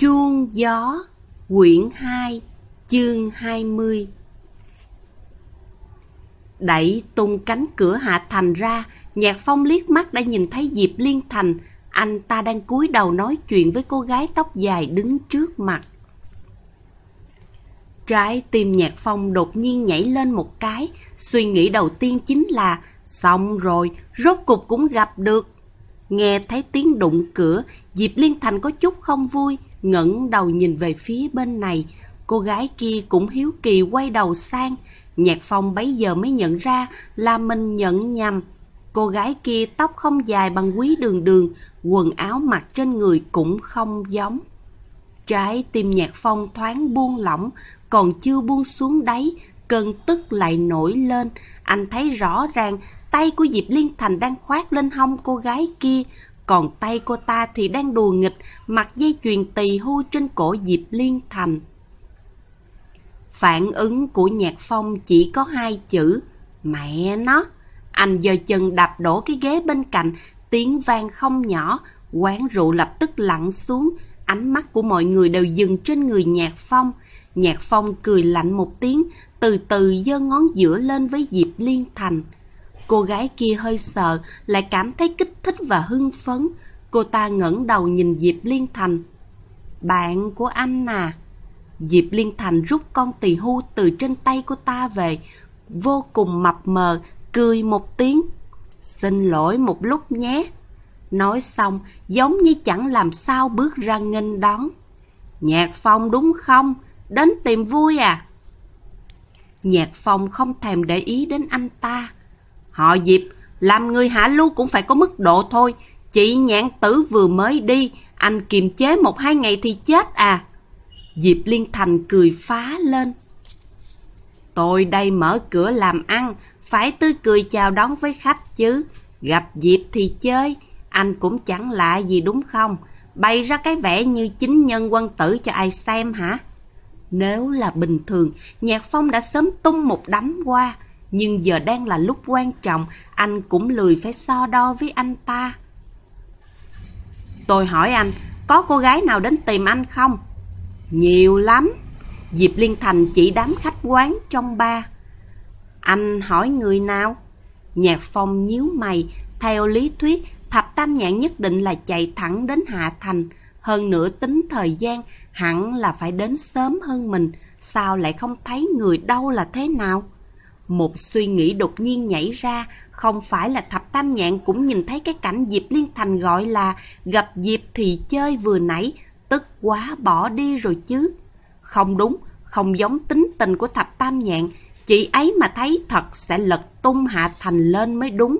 Chuông gió Quyển 2 Chương 20 Đẩy tung cánh cửa hạ thành ra Nhạc phong liếc mắt đã nhìn thấy Diệp Liên Thành. Anh ta đang cúi đầu nói chuyện với cô gái tóc dài đứng trước mặt. Trái tim nhạc phong đột nhiên nhảy lên một cái. Suy nghĩ đầu tiên chính là Xong rồi, rốt cục cũng gặp được. Nghe thấy tiếng đụng cửa Diệp Liên Thành có chút không vui ngẩng đầu nhìn về phía bên này. Cô gái kia cũng hiếu kỳ quay đầu sang. Nhạc phong bấy giờ mới nhận ra là mình nhận nhầm. Cô gái kia tóc không dài bằng quý đường đường, quần áo mặc trên người cũng không giống. Trái tim nhạc phong thoáng buông lỏng, còn chưa buông xuống đáy, cơn tức lại nổi lên. Anh thấy rõ ràng tay của Diệp Liên Thành đang khoát lên hông cô gái kia, còn tay cô ta thì đang đùa nghịch, mặc dây chuyền tỳ hưu trên cổ Diệp Liên Thành. Phản ứng của Nhạc Phong chỉ có hai chữ, mẹ nó. Anh giơ chân đạp đổ cái ghế bên cạnh, tiếng vang không nhỏ, quán rượu lập tức lặn xuống, ánh mắt của mọi người đều dừng trên người Nhạc Phong. Nhạc Phong cười lạnh một tiếng, từ từ giơ ngón giữa lên với Diệp Liên Thành. Cô gái kia hơi sợ, lại cảm thấy kích thích và hưng phấn. Cô ta ngẩng đầu nhìn Diệp Liên Thành. Bạn của anh à? Diệp Liên Thành rút con tỳ hưu từ trên tay cô ta về, vô cùng mập mờ, cười một tiếng. Xin lỗi một lúc nhé. Nói xong, giống như chẳng làm sao bước ra nghênh đón. Nhạc Phong đúng không? Đến tìm vui à? Nhạc Phong không thèm để ý đến anh ta. Họ Diệp, làm người hạ lưu cũng phải có mức độ thôi. Chị nhãn tử vừa mới đi, anh kiềm chế một hai ngày thì chết à. Diệp Liên Thành cười phá lên. Tôi đây mở cửa làm ăn, phải tươi cười chào đón với khách chứ. Gặp Diệp thì chơi, anh cũng chẳng lạ gì đúng không? Bày ra cái vẻ như chính nhân quân tử cho ai xem hả? Nếu là bình thường, Nhạc Phong đã sớm tung một đấm qua. Nhưng giờ đang là lúc quan trọng, anh cũng lười phải so đo với anh ta. Tôi hỏi anh, có cô gái nào đến tìm anh không? Nhiều lắm. Diệp Liên Thành chỉ đám khách quán trong ba. Anh hỏi người nào? Nhạc Phong nhíu mày, theo lý thuyết, thập tam nhãn nhất định là chạy thẳng đến Hạ Thành. Hơn nữa tính thời gian, hẳn là phải đến sớm hơn mình. Sao lại không thấy người đâu là thế nào? Một suy nghĩ đột nhiên nhảy ra, không phải là thập tam nhạn cũng nhìn thấy cái cảnh Diệp Liên Thành gọi là gặp Diệp thì chơi vừa nãy, tức quá bỏ đi rồi chứ. Không đúng, không giống tính tình của thập tam nhạn, chị ấy mà thấy thật sẽ lật tung hạ thành lên mới đúng.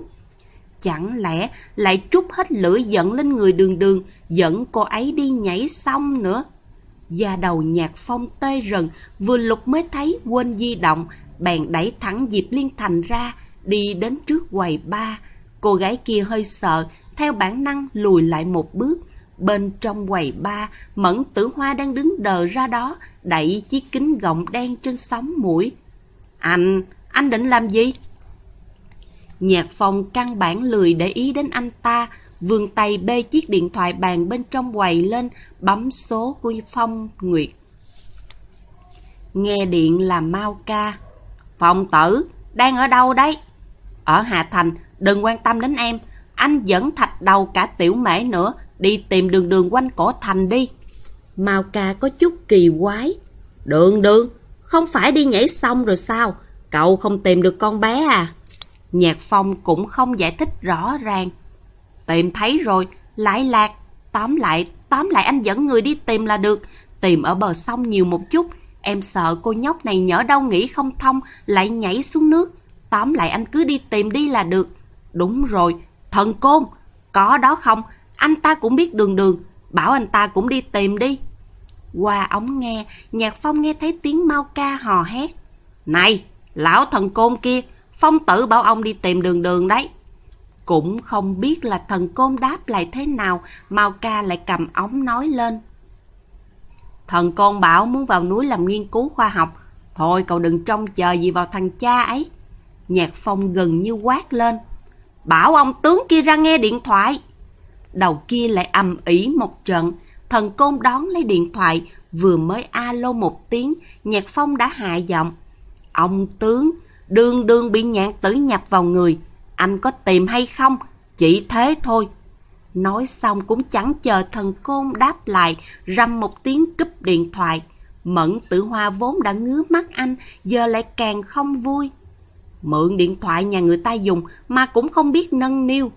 Chẳng lẽ lại trút hết lửa giận lên người đường đường, dẫn cô ấy đi nhảy xong nữa. Da đầu nhạc phong tê rần, vừa lục mới thấy quên di động, bèn đẩy thẳng Diệp Liên Thành ra, đi đến trước quầy ba. Cô gái kia hơi sợ, theo bản năng lùi lại một bước. Bên trong quầy ba, Mẫn Tử Hoa đang đứng đờ ra đó, đẩy chiếc kính gọng đen trên sóng mũi. Anh, anh định làm gì? Nhạc phong căn bản lười để ý đến anh ta, vươn tay bê chiếc điện thoại bàn bên trong quầy lên, bấm số của Phong Nguyệt. Nghe điện là Mau ca. Phong tử, đang ở đâu đấy? Ở Hà Thành, đừng quan tâm đến em. Anh dẫn thạch đầu cả tiểu mễ nữa, đi tìm đường đường quanh cổ thành đi. Mao ca có chút kỳ quái. Đường đường, không phải đi nhảy xong rồi sao? Cậu không tìm được con bé à? Nhạc Phong cũng không giải thích rõ ràng. Tìm thấy rồi, lại lạc. Tóm lại, tóm lại anh dẫn người đi tìm là được. Tìm ở bờ sông nhiều một chút, Em sợ cô nhóc này nhỡ đâu nghĩ không thông, lại nhảy xuống nước. Tóm lại anh cứ đi tìm đi là được. Đúng rồi, thần côn. Có đó không? Anh ta cũng biết đường đường. Bảo anh ta cũng đi tìm đi. Qua ống nghe, Nhạc Phong nghe thấy tiếng mau ca hò hét. Này, lão thần côn kia, Phong tử bảo ông đi tìm đường đường đấy. Cũng không biết là thần côn đáp lại thế nào, Mao ca lại cầm ống nói lên. Thần con bảo muốn vào núi làm nghiên cứu khoa học. Thôi cậu đừng trông chờ gì vào thằng cha ấy. Nhạc phong gần như quát lên. Bảo ông tướng kia ra nghe điện thoại. Đầu kia lại ầm ĩ một trận. Thần côn đón lấy điện thoại, vừa mới alo một tiếng, Nhạc Phong đã hạ giọng. Ông tướng, đương đương bị nhạn tử nhập vào người, anh có tìm hay không? Chỉ thế thôi. Nói xong cũng chẳng chờ thần côn đáp lại, rầm một tiếng cúp điện thoại. Mẫn tử hoa vốn đã ngứa mắt anh, giờ lại càng không vui. Mượn điện thoại nhà người ta dùng mà cũng không biết nâng niu.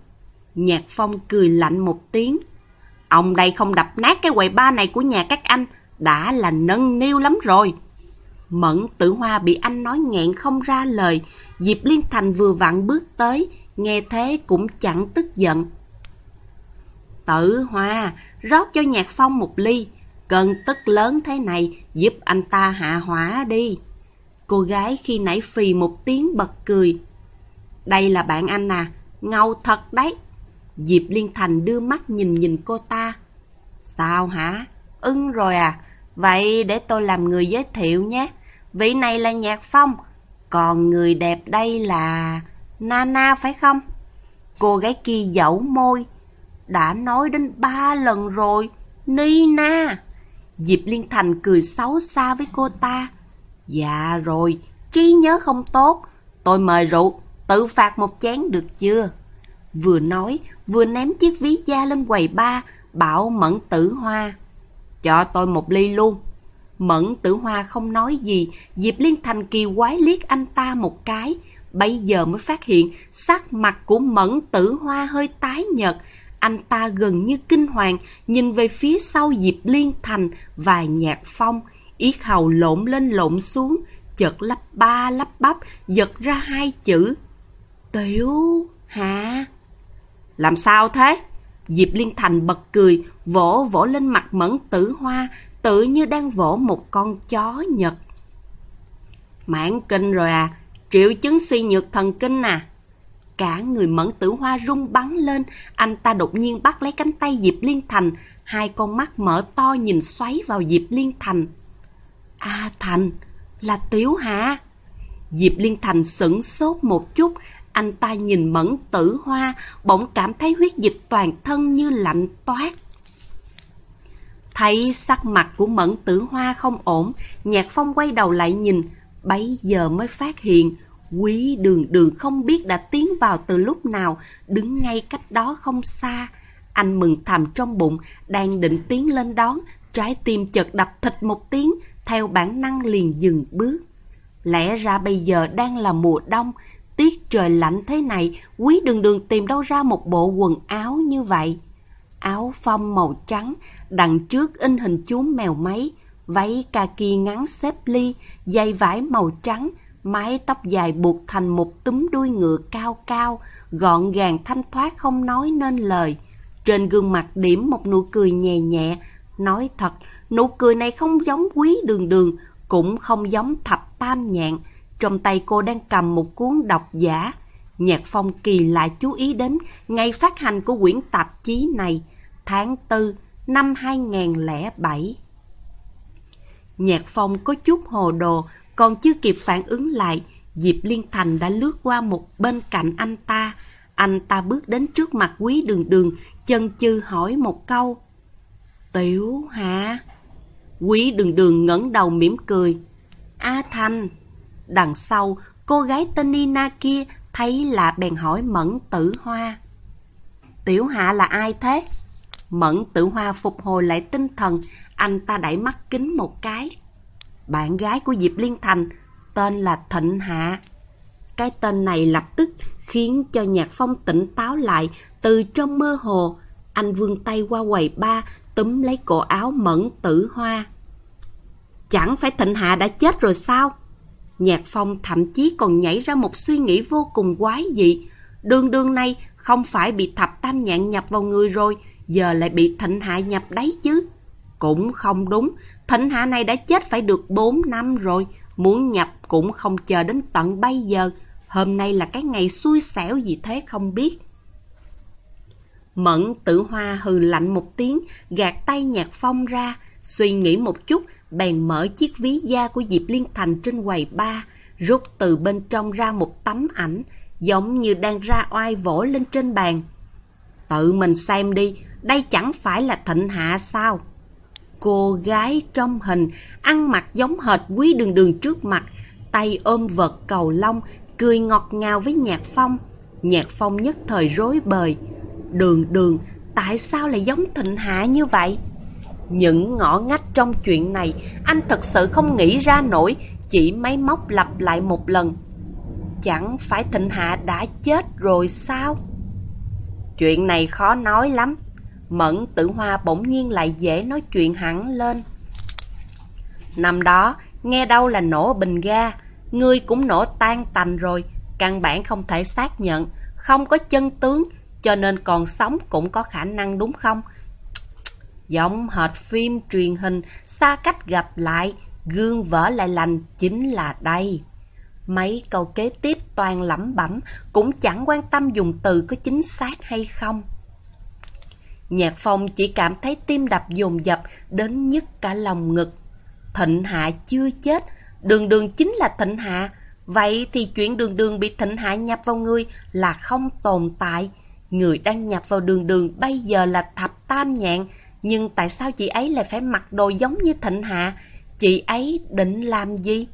Nhạc Phong cười lạnh một tiếng. Ông đây không đập nát cái quầy ba này của nhà các anh, đã là nâng niu lắm rồi. Mẫn tử hoa bị anh nói nghẹn không ra lời, Diệp Liên Thành vừa vặn bước tới, nghe thế cũng chẳng tức giận tự hòa rót cho Nhạc Phong một ly, cơn tức lớn thế này giúp anh ta hạ hỏa đi. Cô gái khi nãy phì một tiếng bật cười. Đây là bạn anh à, ngầu thật đấy. Diệp Liên Thành đưa mắt nhìn nhìn cô ta. Sao hả? Ưng rồi à? Vậy để tôi làm người giới thiệu nhé. Vị này là Nhạc Phong, còn người đẹp đây là... Nana phải không? Cô gái kia dẫu môi. Đã nói đến ba lần rồi. Nina. Diệp Liên Thành cười xấu xa với cô ta. Dạ rồi, trí nhớ không tốt. Tôi mời rượu, tự phạt một chén được chưa? Vừa nói, vừa ném chiếc ví da lên quầy ba, bảo Mẫn Tử Hoa. Cho tôi một ly luôn. Mẫn Tử Hoa không nói gì, Diệp Liên Thành kỳ quái liếc anh ta một cái. Bây giờ mới phát hiện sắc mặt của Mẫn Tử Hoa hơi tái nhợt. Anh ta gần như kinh hoàng, nhìn về phía sau Diệp Liên Thành và Nhạc Phong, yết hầu lộn lên lộn xuống, chợt lắp ba lắp bắp, giật ra hai chữ. Tiểu hạ. Làm sao thế? Diệp Liên Thành bật cười, vỗ vỗ lên mặt mẫn tử hoa, tự như đang vỗ một con chó nhật. Mãn kinh rồi à, triệu chứng suy nhược thần kinh à. Cả người mẫn tử hoa rung bắn lên, anh ta đột nhiên bắt lấy cánh tay Diệp Liên Thành, hai con mắt mở to nhìn xoáy vào Diệp Liên Thành. A Thành, là Tiếu hả? Diệp Liên Thành sửng sốt một chút, anh ta nhìn mẫn tử hoa, bỗng cảm thấy huyết dịch toàn thân như lạnh toát. Thấy sắc mặt của mẫn tử hoa không ổn, nhạc phong quay đầu lại nhìn, bấy giờ mới phát hiện, quý đường đường không biết đã tiến vào từ lúc nào, đứng ngay cách đó không xa. Anh mừng thầm trong bụng, đang định tiến lên đón, trái tim chợt đập thịt một tiếng, theo bản năng liền dừng bước. Lẽ ra bây giờ đang là mùa đông, tiết trời lạnh thế này, quý đường đường tìm đâu ra một bộ quần áo như vậy. Áo phông màu trắng, đằng trước in hình chú mèo máy, váy kaki ngắn xếp ly, dây vải màu trắng, mái tóc dài buộc thành một túm đuôi ngựa cao cao, gọn gàng thanh thoát không nói nên lời. Trên gương mặt điểm một nụ cười nhẹ nhẹ, nói thật, nụ cười này không giống quý đường đường, cũng không giống thập tam nhạn. Trong tay cô đang cầm một cuốn đọc giả. Nhạc phong kỳ lạ chú ý đến ngày phát hành của quyển tạp chí này, tháng 4 năm 2007. Nhạc phong có chút hồ đồ, còn chưa kịp phản ứng lại, Diệp Liên Thành đã lướt qua một bên cạnh anh ta. Anh ta bước đến trước mặt quý đường đường, chân chư hỏi một câu. Tiểu hả? Quý đường đường ngẩng đầu mỉm cười. A Thành. Đằng sau, cô gái tên Nina kia thấy lạ bèn hỏi Mẫn Tử Hoa. Tiểu Hạ là ai thế? Mẫn Tử Hoa phục hồi lại tinh thần, anh ta đẩy mắt kính một cái. Bạn gái của Diệp Liên Thành, tên là Thịnh Hạ. Cái tên này lập tức khiến cho Nhạc Phong tỉnh táo lại từ trong mơ hồ. Anh vươn tay qua quầy ba, túm lấy cổ áo Mẫn Tử Hoa. Chẳng phải Thịnh Hạ đã chết rồi sao? Nhạc Phong thậm chí còn nhảy ra một suy nghĩ vô cùng quái dị. Đường đường này không phải bị thập tam nhạn nhập vào người rồi, giờ lại bị Thịnh Hạ nhập đấy chứ. Cũng không đúng, Thịnh Hạ này đã chết phải được 4 năm rồi, muốn nhập cũng không chờ đến tận bây giờ. Hôm nay là cái ngày xui xẻo gì thế không biết. Mẫn tử hoa hừ lạnh một tiếng, gạt tay nhạc phong ra, suy nghĩ một chút bèn mở chiếc ví da của Diệp Liên Thành trên quầy ba, rút từ bên trong ra một tấm ảnh, giống như đang ra oai vỗ lên trên bàn. Tự mình xem đi, đây chẳng phải là thịnh hạ sao? Cô gái trong hình, ăn mặc giống hệt quý đường đường trước mặt, tay ôm vật cầu long cười ngọt ngào với Nhạc Phong. Nhạc Phong nhất thời rối bời. Đường đường, tại sao lại giống Thịnh Hạ như vậy? Những ngõ ngách trong chuyện này, anh thật sự không nghĩ ra nổi, chỉ máy móc lặp lại một lần. Chẳng phải Thịnh Hạ đã chết rồi sao? Chuyện này khó nói lắm. Mẫn tử hoa bỗng nhiên lại dễ nói chuyện hẳn lên. Năm đó, nghe đâu là nổ bình ga, ngươi cũng nổ tan tành rồi, căn bản không thể xác nhận, không có chân tướng, cho nên còn sống cũng có khả năng đúng không? Giống hệt phim truyền hình, xa cách gặp lại, gương vỡ lại lành chính là đây. Mấy câu kế tiếp toàn lẩm bẩm, cũng chẳng quan tâm dùng từ có chính xác hay không. Nhạc phong chỉ cảm thấy tim đập dồn dập đến nhức cả lòng ngực. Thịnh Hạ chưa chết, đường đường chính là Thịnh Hạ. Vậy thì chuyện đường đường bị Thịnh Hạ nhập vào người là không tồn tại. Người đang nhập vào đường đường bây giờ là thập tam nhạn. Nhưng tại sao chị ấy lại phải mặc đồ giống như Thịnh Hạ? Chị ấy định làm gì?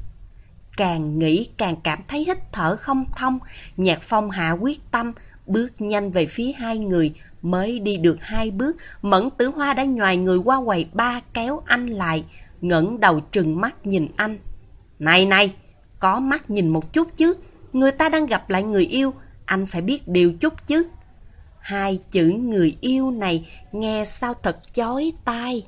Càng nghĩ càng cảm thấy hít thở không thông. Nhạc phong hạ quyết tâm, bước nhanh về phía hai người, mới đi được hai bước, Mẫn Tử Hoa đã nhòi người qua quầy ba kéo anh lại, ngẩng đầu trừng mắt nhìn anh. Này này, có mắt nhìn một chút chứ, người ta đang gặp lại người yêu, anh phải biết điều chút chứ. Hai chữ người yêu này nghe sao thật chói tai.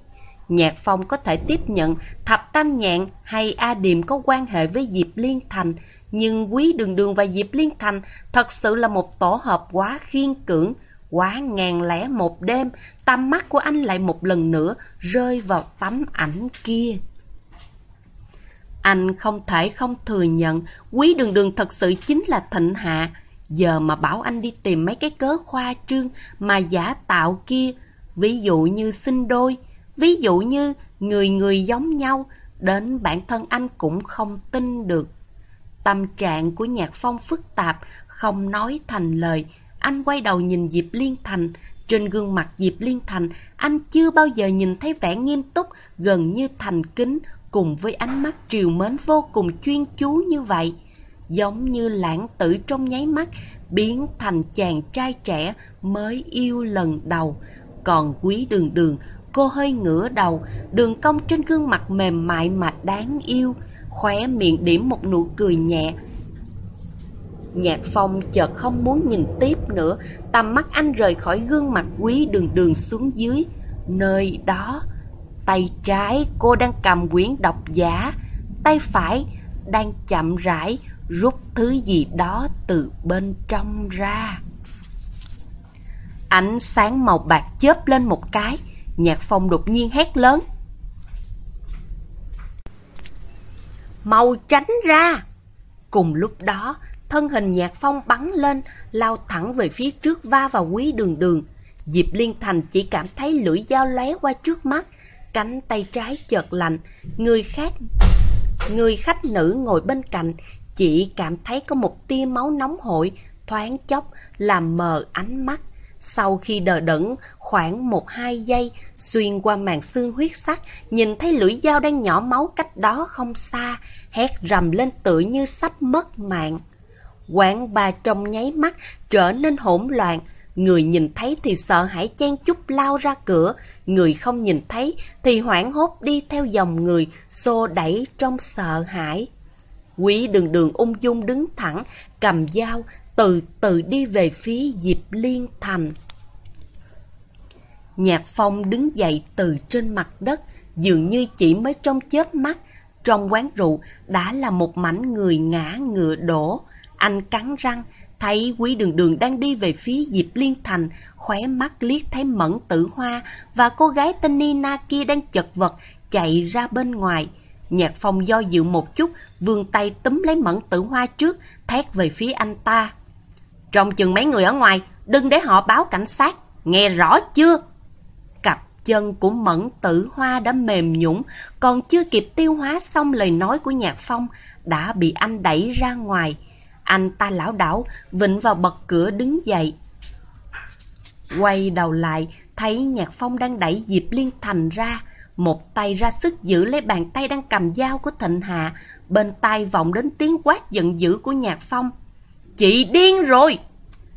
Nhạc Phong có thể tiếp nhận Thập Tam Nhạn hay A Điềm có quan hệ với Diệp Liên Thành, nhưng Quý Đường Đường và Diệp Liên Thành thật sự là một tổ hợp quá khiên cưỡng, quá ngàn lẻ một đêm, tầm mắt của anh lại một lần nữa rơi vào tấm ảnh kia. Anh không thể không thừa nhận Quý Đường Đường thật sự chính là Thịnh Hạ. Giờ mà bảo anh đi tìm mấy cái cớ khoa trương mà giả tạo kia, ví dụ như sinh đôi, ví dụ như người người giống nhau, đến bản thân anh cũng không tin được. Tâm trạng của Nhạc Phong phức tạp, không nói thành lời. Anh quay đầu nhìn Diệp Liên Thành. Trên gương mặt Diệp Liên Thành, anh chưa bao giờ nhìn thấy vẻ nghiêm túc, gần như thành kính, cùng với ánh mắt triều mến vô cùng chuyên chú như vậy. Giống như lãng tử trong nháy mắt, biến thành chàng trai trẻ mới yêu lần đầu. Còn quý đường đường, cô hơi ngửa đầu, đường cong trên gương mặt mềm mại mà đáng yêu, khóe miệng điểm một nụ cười nhẹ. Nhạc phong chợt không muốn nhìn tiếp nữa, tầm mắt anh rời khỏi gương mặt quý đường đường xuống dưới. Nơi đó, tay trái cô đang cầm quyển độc giả, tay phải đang chậm rãi rút thứ gì đó từ bên trong ra. Ánh sáng màu bạc chớp lên một cái, nhạc phong đột nhiên hét lớn. Mau tránh ra! Cùng lúc đó, thân hình nhạc phong bắn lên, lao thẳng về phía trước va vào quý đường đường. Diệp Liên Thành chỉ cảm thấy lưỡi dao lóe qua trước mắt, cánh tay trái chợt lạnh, người khác người khách nữ ngồi bên cạnh chỉ cảm thấy có một tia máu nóng hổi thoáng chốc làm mờ ánh mắt. Sau khi đờ đẫn khoảng một hai giây, xuyên qua màn xương huyết sắc, nhìn thấy lưỡi dao đang nhỏ máu cách đó không xa, hét rầm lên tựa như sắp mất mạng. Quán bà trong nháy mắt trở nên hỗn loạn, người nhìn thấy thì sợ hãi chen chút lao ra cửa, người không nhìn thấy thì hoảng hốt đi theo dòng người, xô đẩy trong sợ hãi. Quý đường đường ung dung đứng thẳng, cầm dao, từ từ đi về phía Diệp Liên Thành. Nhạc Phong đứng dậy từ trên mặt đất, dường như chỉ mới trong chớp mắt, trong quán rượu đã là một mảnh người ngã ngựa đổ. Anh cắn răng, thấy quý đường đường đang đi về phía Diệp Liên Thành, khóe mắt liếc thấy mẫn tử hoa và cô gái tên Nina kia đang chật vật chạy ra bên ngoài. Nhạc phong do dự một chút, vươn tay túm lấy mẫn tử hoa trước, thét về phía anh ta. Trong chừng mấy người ở ngoài, đừng để họ báo cảnh sát, nghe rõ chưa? Cặp chân của mẫn tử hoa đã mềm nhũng, còn chưa kịp tiêu hóa xong lời nói của nhạc phong, đã bị anh đẩy ra ngoài. Anh ta lão đảo, vịnh vào bật cửa đứng dậy. Quay đầu lại, thấy nhạc phong đang đẩy Diệp Liên Thành ra, Một tay ra sức giữ lấy bàn tay đang cầm dao của Thịnh Hạ, bên tai vọng đến tiếng quát giận dữ của Nhạc Phong. Chị điên rồi!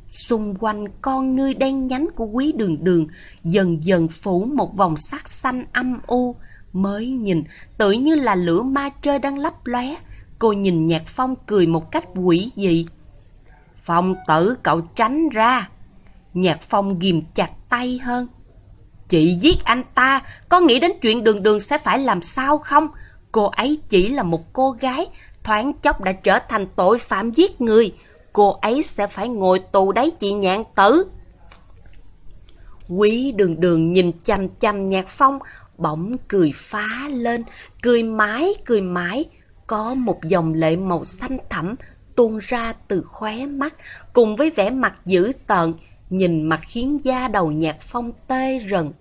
Xung quanh con ngươi đen nhánh của quý đường đường dần dần phủ một vòng sắc xanh âm u. Mới nhìn, tự như là lửa ma trơi đang lấp lóe. Cô nhìn Nhạc Phong cười một cách quỷ dị. Phong tử cậu tránh ra. Nhạc Phong ghim chặt tay hơn. Chị giết anh ta, có nghĩ đến chuyện đường đường sẽ phải làm sao không? Cô ấy chỉ là một cô gái, thoáng chốc đã trở thành tội phạm giết người. Cô ấy sẽ phải ngồi tù đấy chị nhạn tử. Quý đường đường nhìn chằm chằm nhạc phong, bỗng cười phá lên, cười mãi, cười mãi. Có một dòng lệ màu xanh thẳm tuôn ra từ khóe mắt, cùng với vẻ mặt dữ tợn, nhìn mặt khiến da đầu nhạc phong tê rần.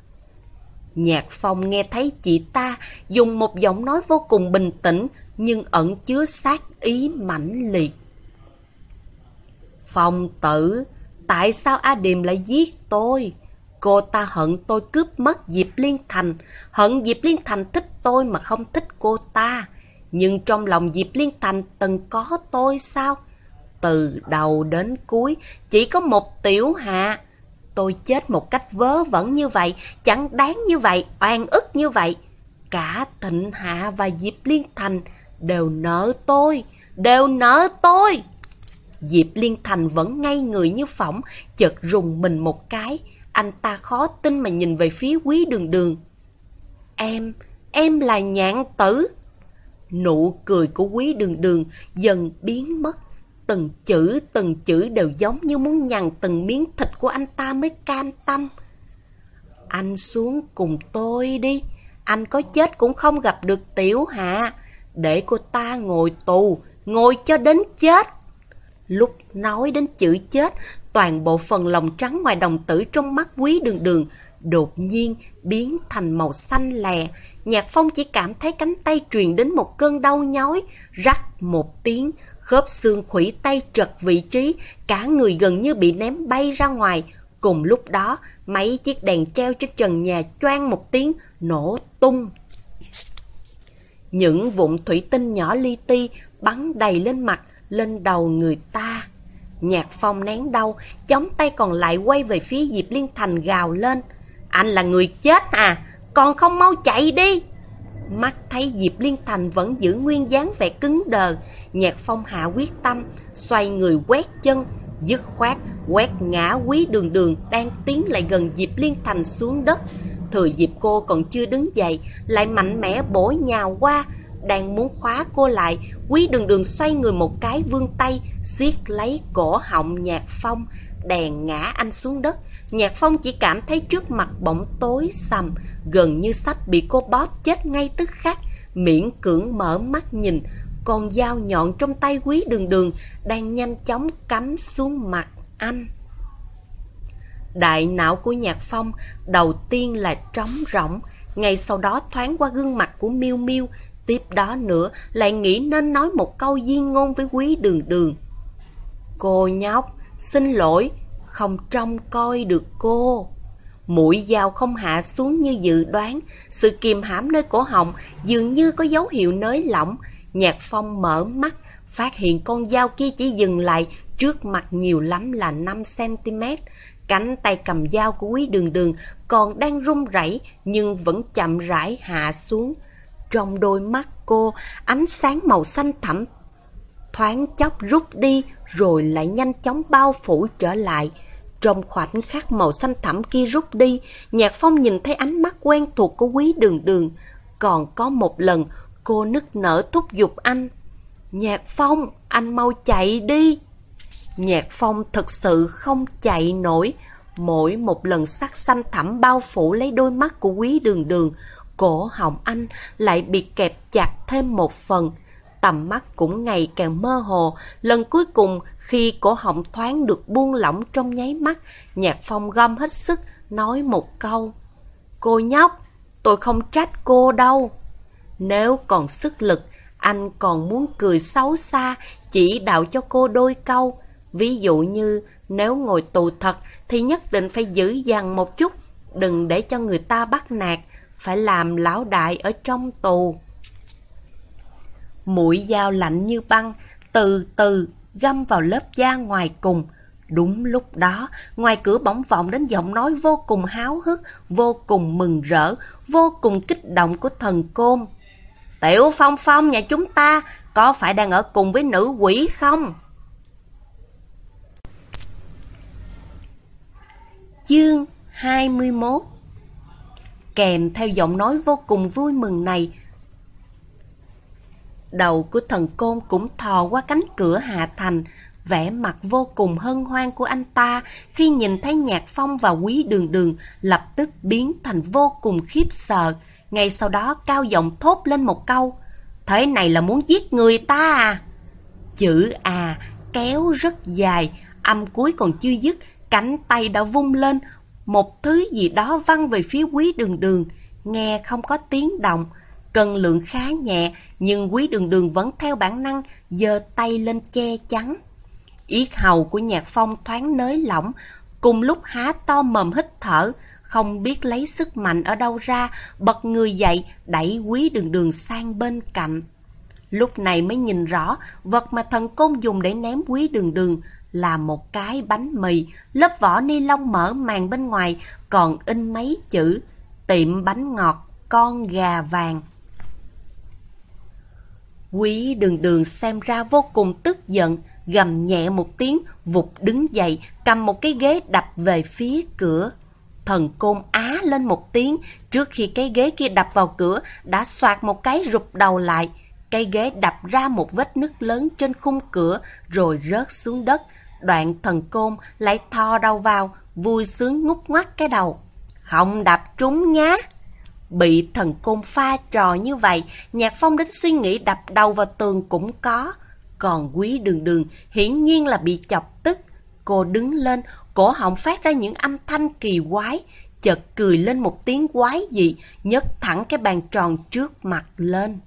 Nhạc phong nghe thấy chị ta dùng một giọng nói vô cùng bình tĩnh, nhưng ẩn chứa sát ý mãnh liệt. Phong tử, tại sao A Điềm lại giết tôi? Cô ta hận tôi cướp mất Diệp Liên Thành, hận Diệp Liên Thành thích tôi mà không thích cô ta. Nhưng trong lòng Diệp Liên Thành từng có tôi sao? Từ đầu đến cuối, chỉ có một tiểu hạ. Tôi chết một cách vớ vẩn như vậy, chẳng đáng như vậy, oan ức như vậy. Cả Thịnh Hạ và Diệp Liên Thành đều nợ tôi, đều nợ tôi. Diệp Liên Thành vẫn ngay người như phỏng, chợt rùng mình một cái. Anh ta khó tin mà nhìn về phía quý đường đường. Em, em là nhạn tử. Nụ cười của quý đường đường dần biến mất. Từng chữ, từng chữ đều giống như muốn nhằn từng miếng thịt của anh ta mới cam tâm. Anh xuống cùng tôi đi. Anh có chết cũng không gặp được tiểu hạ. Để cô ta ngồi tù, ngồi cho đến chết. Lúc nói đến chữ chết, toàn bộ phần lòng trắng ngoài đồng tử trong mắt quý đường đường đột nhiên biến thành màu xanh lè. Nhạc phong chỉ cảm thấy cánh tay truyền đến một cơn đau nhói, rắc một tiếng, khớp xương khủy tay trật vị trí, cả người gần như bị ném bay ra ngoài. Cùng lúc đó, mấy chiếc đèn treo trên trần nhà choang một tiếng, nổ tung. Những vụn thủy tinh nhỏ li ti bắn đầy lên mặt, lên đầu người ta. Nhạc phong nén đau, chống tay còn lại quay về phía Diệp Liên Thành gào lên. Anh là người chết à, còn không mau chạy đi. Mắt thấy Diệp Liên Thành vẫn giữ nguyên dáng vẻ cứng đờ, Nhạc Phong hạ quyết tâm, xoay người quét chân, dứt khoát, quét ngã quý đường đường đang tiến lại gần Diệp Liên Thành xuống đất. Thừa diệp cô còn chưa đứng dậy, lại mạnh mẽ bổ nhào qua, đang muốn khóa cô lại, quý đường đường xoay người một cái vươn tay, siết lấy cổ họng Nhạc Phong, đèn ngã anh xuống đất. Nhạc Phong chỉ cảm thấy trước mặt bỗng tối sầm, gần như sắp bị cô bóp chết ngay tức khắc, miễn cưỡng mở mắt nhìn, con dao nhọn trong tay quý đường đường đang nhanh chóng cắm xuống mặt anh. Đại não của Nhạc Phong đầu tiên là trống rỗng, ngay sau đó thoáng qua gương mặt của Miêu Miêu, tiếp đó nữa lại nghĩ nên nói một câu duyên ngôn với quý đường đường. Cô nhóc, xin lỗi, không trông coi được cô. Mũi dao không hạ xuống như dự đoán, sự kìm hãm nơi cổ họng dường như có dấu hiệu nới lỏng. Nhạc phong mở mắt, phát hiện con dao kia chỉ dừng lại trước mặt nhiều lắm là 5cm. Cánh tay cầm dao của quý đường đường còn đang run rẩy nhưng vẫn chậm rãi hạ xuống. Trong đôi mắt cô, ánh sáng màu xanh thẳm thoáng chốc rút đi rồi lại nhanh chóng bao phủ trở lại. Trong khoảnh khắc màu xanh thẳm kia rút đi, Nhạc Phong nhìn thấy ánh mắt quen thuộc của quý đường đường. Còn có một lần, cô nức nở thúc giục anh. Nhạc Phong, anh mau chạy đi. Nhạc Phong thực sự không chạy nổi. Mỗi một lần sắc xanh thẳm bao phủ lấy đôi mắt của quý đường đường, cổ họng anh lại bị kẹp chặt thêm một phần tầm mắt cũng ngày càng mơ hồ. Lần cuối cùng, khi cổ họng thoáng được buông lỏng trong nháy mắt, Nhạc Phong gom hết sức, nói một câu. Cô nhóc, tôi không trách cô đâu. Nếu còn sức lực, anh còn muốn cười xấu xa, chỉ đạo cho cô đôi câu. Ví dụ như, nếu ngồi tù thật, thì nhất định phải giữ dằn một chút, đừng để cho người ta bắt nạt, phải làm lão đại ở trong tù. Mũi dao lạnh như băng, từ từ găm vào lớp da ngoài cùng. Đúng lúc đó, ngoài cửa bỗng vọng đến giọng nói vô cùng háo hức, vô cùng mừng rỡ, vô cùng kích động của thần côn. Tiểu Phong Phong nhà chúng ta có phải đang ở cùng với nữ quỷ không? Chương 21 Kèm theo giọng nói vô cùng vui mừng này, đầu của thần côn cũng thò qua cánh cửa hạ thành, vẻ mặt vô cùng hân hoan của anh ta khi nhìn thấy Nhạc Phong và Quý Đường Đường lập tức biến thành vô cùng khiếp sợ. Ngay sau đó cao giọng thốt lên một câu, Thế này là muốn giết người ta à? Chữ à kéo rất dài, âm cuối còn chưa dứt, cánh tay đã vung lên, một thứ gì đó văng về phía quý đường đường, nghe không có tiếng động, cân lượng khá nhẹ, nhưng quý đường đường vẫn theo bản năng, giơ tay lên che chắn. Yết hầu của nhạc phong thoáng nới lỏng, cùng lúc há to mồm hít thở, không biết lấy sức mạnh ở đâu ra, bật người dậy, đẩy quý đường đường sang bên cạnh. Lúc này mới nhìn rõ, vật mà thần côn dùng để ném quý đường đường là một cái bánh mì, lớp vỏ ni lông mở màn bên ngoài, còn in mấy chữ, tiệm bánh ngọt, con gà vàng. Quý đường đường xem ra vô cùng tức giận, gầm nhẹ một tiếng, vụt đứng dậy, cầm một cái ghế đập về phía cửa. Thần côn á lên một tiếng, trước khi cái ghế kia đập vào cửa, đã soạt một cái rụp đầu lại. Cây ghế đập ra một vết nứt lớn trên khung cửa, rồi rớt xuống đất. Đoạn thần côn lại thò đầu vào, vui sướng ngút ngoắt cái đầu. Không đập trúng nhá! Bị thần côn pha trò như vậy, Nhạc Phong đến suy nghĩ đập đầu vào tường cũng có. Còn quý đường đường hiển nhiên là bị chọc tức. Cô đứng lên, cổ họng phát ra những âm thanh kỳ quái, chợt cười lên một tiếng quái dị, nhấc thẳng cái bàn tròn trước mặt lên.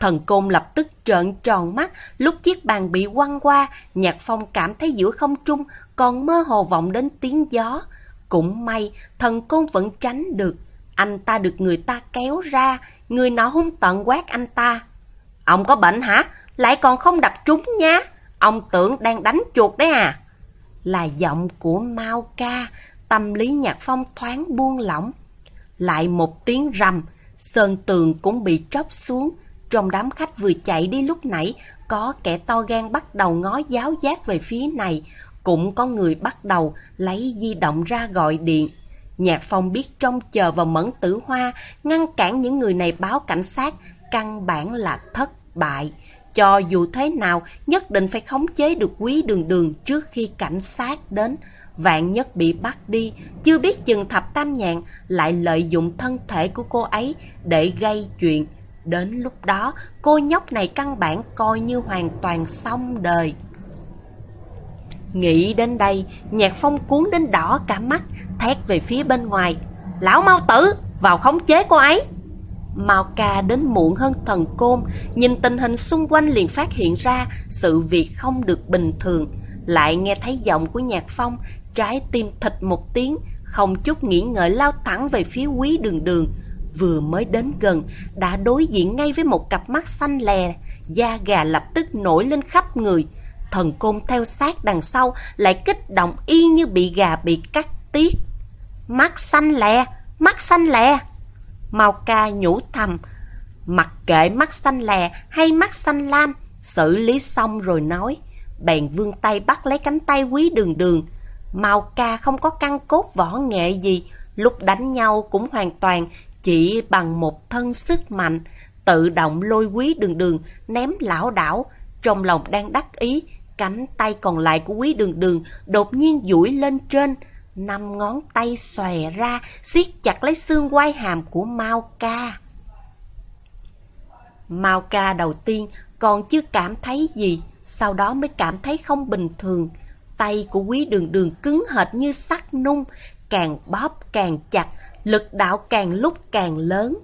Thần côn lập tức trợn tròn mắt, lúc chiếc bàn bị quăng qua, Nhạc Phong cảm thấy giữa không trung còn mơ hồ vọng đến tiếng gió. Cũng may, thần côn vẫn tránh được. Anh ta được người ta kéo ra, người nó hung tận quát anh ta. Ông có bệnh hả? Lại còn không đập trúng nhá. Ông tưởng đang đánh chuột đấy à? Là giọng của Mao Ca, tâm lý nhạc phong thoáng buông lỏng. Lại một tiếng rầm, sơn tường cũng bị tróc xuống. Trong đám khách vừa chạy đi lúc nãy, có kẻ to gan bắt đầu ngó giáo giác về phía này. Cũng có người bắt đầu lấy di động ra gọi điện. Nhạc Phong biết trông chờ vào mẫn tử hoa, ngăn cản những người này báo cảnh sát, căn bản là thất bại. Cho dù thế nào, nhất định phải khống chế được quý đường đường trước khi cảnh sát đến. Vạn nhất bị bắt đi, chưa biết chừng thập tam nhạn lại lợi dụng thân thể của cô ấy để gây chuyện. Đến lúc đó, cô nhóc này căn bản coi như hoàn toàn xong đời. Nghĩ đến đây, nhạc phong cuốn đến đỏ cả mắt, thét về phía bên ngoài. Lão mau tử, vào khống chế cô ấy. Mao ca đến muộn hơn thần côn, nhìn tình hình xung quanh liền phát hiện ra sự việc không được bình thường. Lại nghe thấy giọng của nhạc phong, trái tim thịt một tiếng, không chút nghĩ ngợi lao thẳng về phía quý đường đường. Vừa mới đến gần, đã đối diện ngay với một cặp mắt xanh lè, da gà lập tức nổi lên khắp người. Thần côn theo sát đằng sau lại kích động y như bị gà bị cắt tiết. Mắt xanh lè, mắt xanh lè. Mao ca nhủ thầm, mặc kệ mắt xanh lè hay mắt xanh lam, xử lý xong rồi nói. Bèn vương tay bắt lấy cánh tay quý đường đường. Mao ca không có căn cốt võ nghệ gì, lúc đánh nhau cũng hoàn toàn chỉ bằng một thân sức mạnh, tự động lôi quý đường đường, ném lão đảo, trong lòng đang đắc ý, cánh tay còn lại của quý đường đường đột nhiên duỗi lên trên, năm ngón tay xòe ra, siết chặt lấy xương quai hàm của Mao Ca. Mao Ca đầu tiên còn chưa cảm thấy gì, sau đó mới cảm thấy không bình thường. Tay của quý đường đường cứng hệt như sắt nung, càng bóp càng chặt, lực đạo càng lúc càng lớn.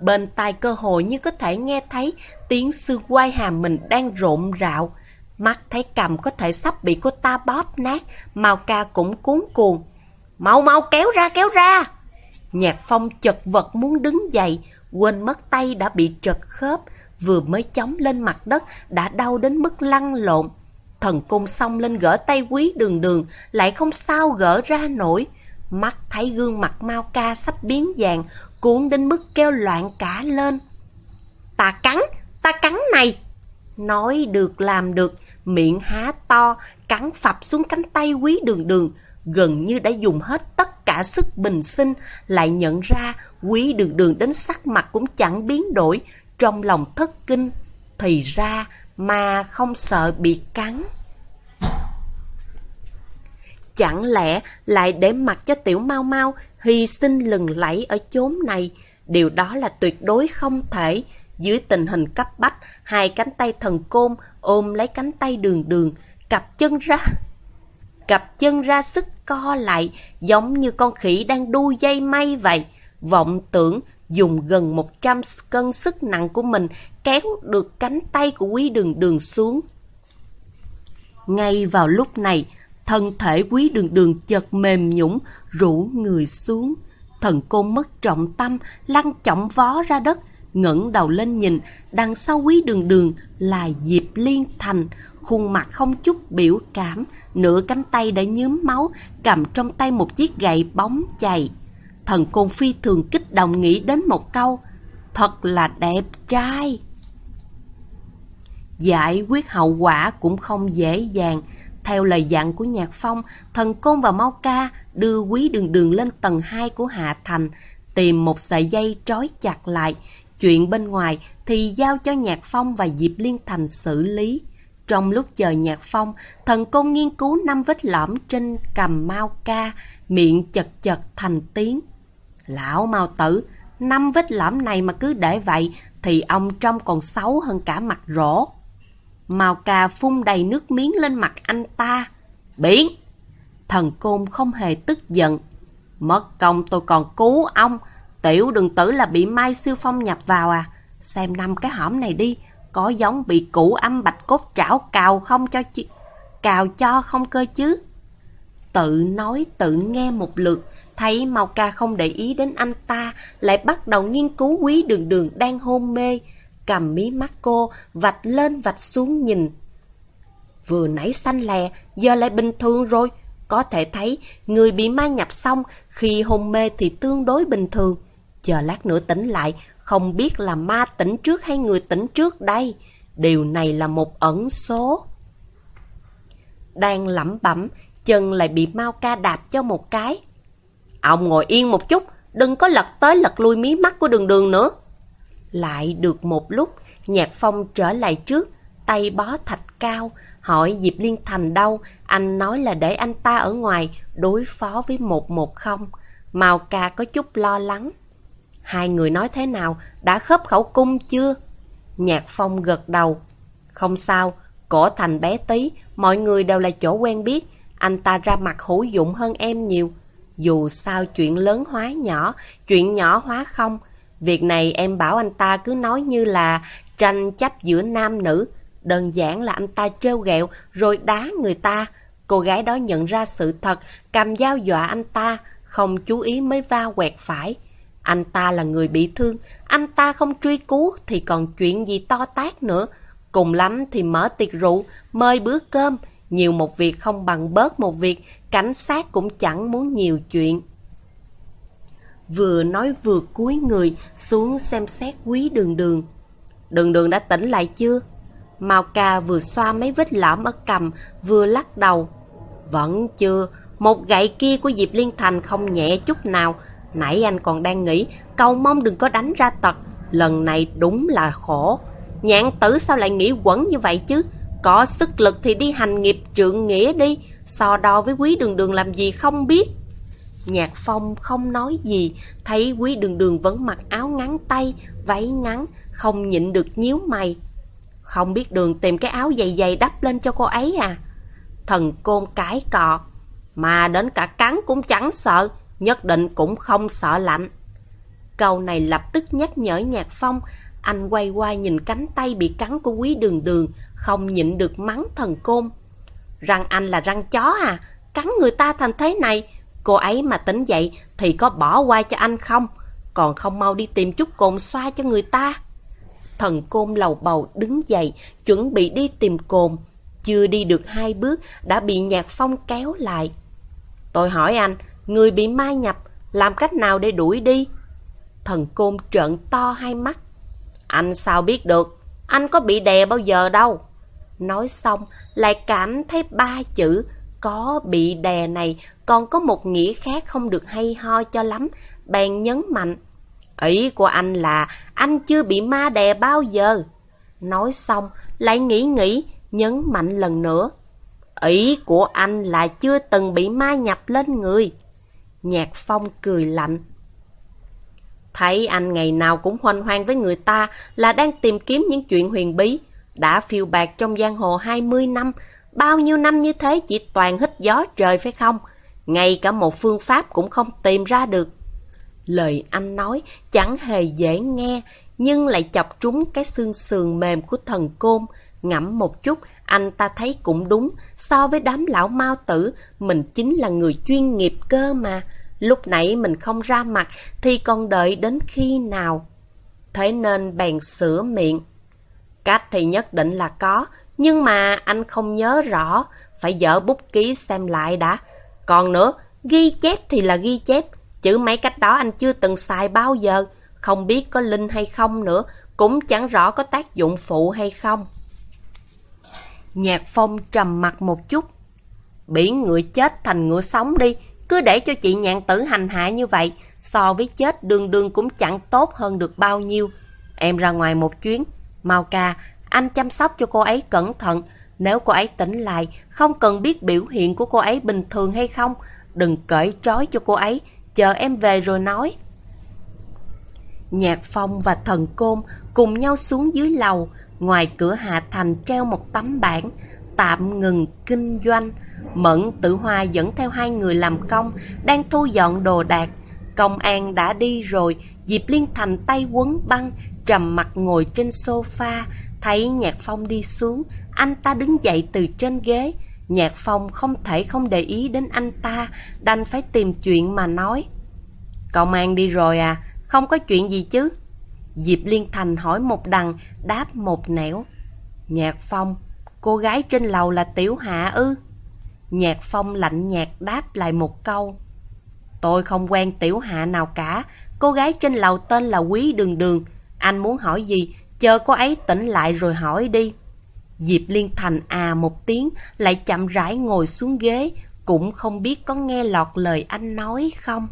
Bên tai cơ hội như có thể nghe thấy tiếng xương quai hàm mình đang rộn rạo. Mắt thấy cầm có thể sắp bị cô ta bóp nát, Mao ca cũng cuốn cuồng. Mau mau kéo ra kéo ra! Nhạc Phong chật vật muốn đứng dậy, quên mất tay đã bị trật khớp, vừa mới chống lên mặt đất đã đau đến mức lăn lộn. Thần cung xong lên gỡ tay quý đường đường, lại không sao gỡ ra nổi. Mắt thấy gương mặt Mao ca sắp biến dạng, cuốn đến mức kêu loạn cả lên. Ta cắn, ta cắn này! Nói được làm được, miệng há to, cắn phập xuống cánh tay quý đường đường, gần như đã dùng hết tất cả sức bình sinh, lại nhận ra quý đường đường đến sắc mặt cũng chẳng biến đổi, trong lòng thất kinh. Thì ra mà không sợ bị cắn. Chẳng lẽ lại để mặc cho tiểu mau mau hy sinh lừng lẫy ở chốn này? Điều đó là tuyệt đối không thể. Dưới tình hình cấp bách, hai cánh tay thần côn ôm lấy cánh tay đường đường, cặp chân ra... Cặp chân ra sức co lại, giống như con khỉ đang đu dây may vậy. Vọng tưởng dùng gần 100 cân sức nặng của mình kéo được cánh tay của quý đường đường xuống. Ngay vào lúc này, thân thể quý đường đường chợt mềm nhũng, rũ người xuống. Thần côn mất trọng tâm, lăn trọng vó ra đất, ngẩng đầu lên nhìn, đằng sau quý đường đường là Diệp Liên Thành, khuôn mặt không chút biểu cảm, nửa cánh tay đã nhớm máu, cầm trong tay một chiếc gậy bóng chày. Thần côn phi thường kích động nghĩ đến một câu, thật là đẹp trai. Giải quyết hậu quả cũng không dễ dàng. Theo lời dặn của Nhạc Phong, thần côn và Mau Ca đưa quý đường đường lên tầng 2 của Hạ Thành, tìm một sợi dây trói chặt lại. Chuyện bên ngoài thì giao cho Nhạc Phong và Diệp Liên Thành xử lý. Trong lúc chờ Nhạc Phong, thần côn nghiên cứu năm vết lõm trên cầm Mau Ca, miệng chật chật thành tiếng. Lão mau tử, năm vết lõm này mà cứ để vậy thì ông trông còn xấu hơn cả mặt rỗ. Màu ca phun đầy nước miếng lên mặt anh ta. Biến! Thần côn không hề tức giận. Mất công tôi còn cứu ông. Tiểu đừng tử là bị Mai Sư Phong nhập vào à. Xem năm cái hõm này đi. Có giống bị củ âm bạch cốt chảo cào không cho chứ. Cào cho không cơ chứ. Tự nói tự nghe một lượt. Thấy Mao ca không để ý đến anh ta. Lại bắt đầu nghiên cứu quý đường đường đang hôn mê cầm mí mắt cô, vạch lên vạch xuống nhìn. Vừa nãy xanh lè, giờ lại bình thường rồi. Có thể thấy, người bị ma nhập xong, khi hôn mê thì tương đối bình thường. Chờ lát nữa tỉnh lại, không biết là ma tỉnh trước hay người tỉnh trước đây. Điều này là một ẩn số. Đang lẩm bẩm, chân lại bị mau ca đạp cho một cái. Ông ngồi yên một chút, đừng có lật tới lật lui mí mắt của đường đường nữa. Lại được một lúc, Nhạc Phong trở lại trước, tay bó thạch cao, hỏi Diệp Liên Thành đâu, anh nói là để anh ta ở ngoài đối phó với một một không. Mao ca có chút lo lắng. Hai người nói thế nào, đã khớp khẩu cung chưa? Nhạc Phong gật đầu. Không sao, cổ thành bé tí, mọi người đều là chỗ quen biết, anh ta ra mặt hữu dụng hơn em nhiều. Dù sao chuyện lớn hóa nhỏ, chuyện nhỏ hóa không, Việc này em bảo anh ta cứ nói như là tranh chấp giữa nam nữ. Đơn giản là anh ta trêu ghẹo rồi đá người ta. Cô gái đó nhận ra sự thật, cầm dao dọa anh ta, không chú ý mới va quẹt phải. Anh ta là người bị thương, anh ta không truy cứu thì còn chuyện gì to tát nữa. Cùng lắm thì mở tiệc rượu, mời bữa cơm, nhiều một việc không bằng bớt một việc, cảnh sát cũng chẳng muốn nhiều chuyện vừa nói vừa cúi người xuống xem xét quý đường đường. Đường đường đã tỉnh lại chưa? Mao ca vừa xoa mấy vết lõm ở cầm, vừa lắc đầu. Vẫn chưa, một gậy kia của Diệp Liên Thành không nhẹ chút nào. Nãy anh còn đang nghĩ, cầu mong đừng có đánh ra tật. Lần này đúng là khổ. Nhạn tử sao lại nghĩ quẩn như vậy chứ? Có sức lực thì đi hành nghiệp trượng nghĩa đi, so đo với quý đường đường làm gì không biết. Nhạc Phong không nói gì, thấy quý đường đường vẫn mặc áo ngắn tay, váy ngắn, không nhịn được nhíu mày. Không biết đường tìm cái áo dày dày đắp lên cho cô ấy à? Thần côn cái cọ, mà đến cả cắn cũng chẳng sợ, nhất định cũng không sợ lạnh. Câu này lập tức nhắc nhở Nhạc Phong, anh quay qua nhìn cánh tay bị cắn của quý đường đường, không nhịn được mắng thần côn. Răng anh là răng chó à, cắn người ta thành thế này, Cô ấy mà tỉnh dậy thì có bỏ qua cho anh không? Còn không mau đi tìm chút cồn xoa cho người ta. Thần côn lầu bầu đứng dậy, chuẩn bị đi tìm cồn. Chưa đi được hai bước, đã bị nhạc phong kéo lại. Tôi hỏi anh, người bị mai nhập, làm cách nào để đuổi đi? Thần côn trợn to hai mắt. Anh sao biết được, anh có bị đè bao giờ đâu. Nói xong, lại cảm thấy ba chữ có bị đè này còn có một nghĩa khác không được hay ho cho lắm. Bèn nhấn mạnh. Ý của anh là anh chưa bị ma đè bao giờ. Nói xong, lại nghĩ nghĩ, nhấn mạnh lần nữa. Ý của anh là chưa từng bị ma nhập lên người. Nhạc Phong cười lạnh. Thấy anh ngày nào cũng hoành hoang với người ta là đang tìm kiếm những chuyện huyền bí. Đã phiêu bạc trong giang hồ 20 năm, bao nhiêu năm như thế chỉ toàn hít gió trời phải không? Ngay cả một phương pháp cũng không tìm ra được. Lời anh nói chẳng hề dễ nghe, nhưng lại chọc trúng cái xương sườn mềm của thần côn. Ngẫm một chút, anh ta thấy cũng đúng, so với đám lão mau tử, mình chính là người chuyên nghiệp cơ mà. Lúc nãy mình không ra mặt thì còn đợi đến khi nào? Thế nên bèn sửa miệng. Cách thì nhất định là có, nhưng mà anh không nhớ rõ, phải dở bút ký xem lại đã. Còn nữa, ghi chép thì là ghi chép, chữ mấy cách đó anh chưa từng xài bao giờ, không biết có linh hay không nữa, cũng chẳng rõ có tác dụng phụ hay không. Nhạc phong trầm mặt một chút. Biển ngựa chết thành ngựa sống đi, cứ để cho chị nhạn tử hành hạ như vậy, so với chết đường đường cũng chẳng tốt hơn được bao nhiêu. Em ra ngoài một chuyến, mau ca, anh chăm sóc cho cô ấy cẩn thận. Nếu cô ấy tỉnh lại, không cần biết biểu hiện của cô ấy bình thường hay không, đừng cởi trói cho cô ấy, chờ em về rồi nói. Nhạc Phong và Thần Côn cùng nhau xuống dưới lầu, ngoài cửa Hạ Thành treo một tấm bảng, tạm ngừng kinh doanh. Mẫn Tử Hoa dẫn theo hai người làm công, đang thu dọn đồ đạc. Công an đã đi rồi, Diệp Liên Thành tay quấn băng, trầm mặt ngồi trên sofa, thấy Nhạc Phong đi xuống, anh ta đứng dậy từ trên ghế. Nhạc Phong không thể không để ý đến anh ta, đành phải tìm chuyện mà nói. Công an đi rồi à, không có chuyện gì chứ? Diệp Liên Thành hỏi một đằng, đáp một nẻo. Nhạc Phong, cô gái trên lầu là Tiểu Hạ ư? Nhạc Phong lạnh nhạt đáp lại một câu. Tôi không quen Tiểu Hạ nào cả, cô gái trên lầu tên là Quý Đường Đường. Anh muốn hỏi gì, chờ cô ấy tỉnh lại rồi hỏi đi. Diệp Liên Thành à một tiếng, lại chậm rãi ngồi xuống ghế, cũng không biết có nghe lọt lời anh nói không.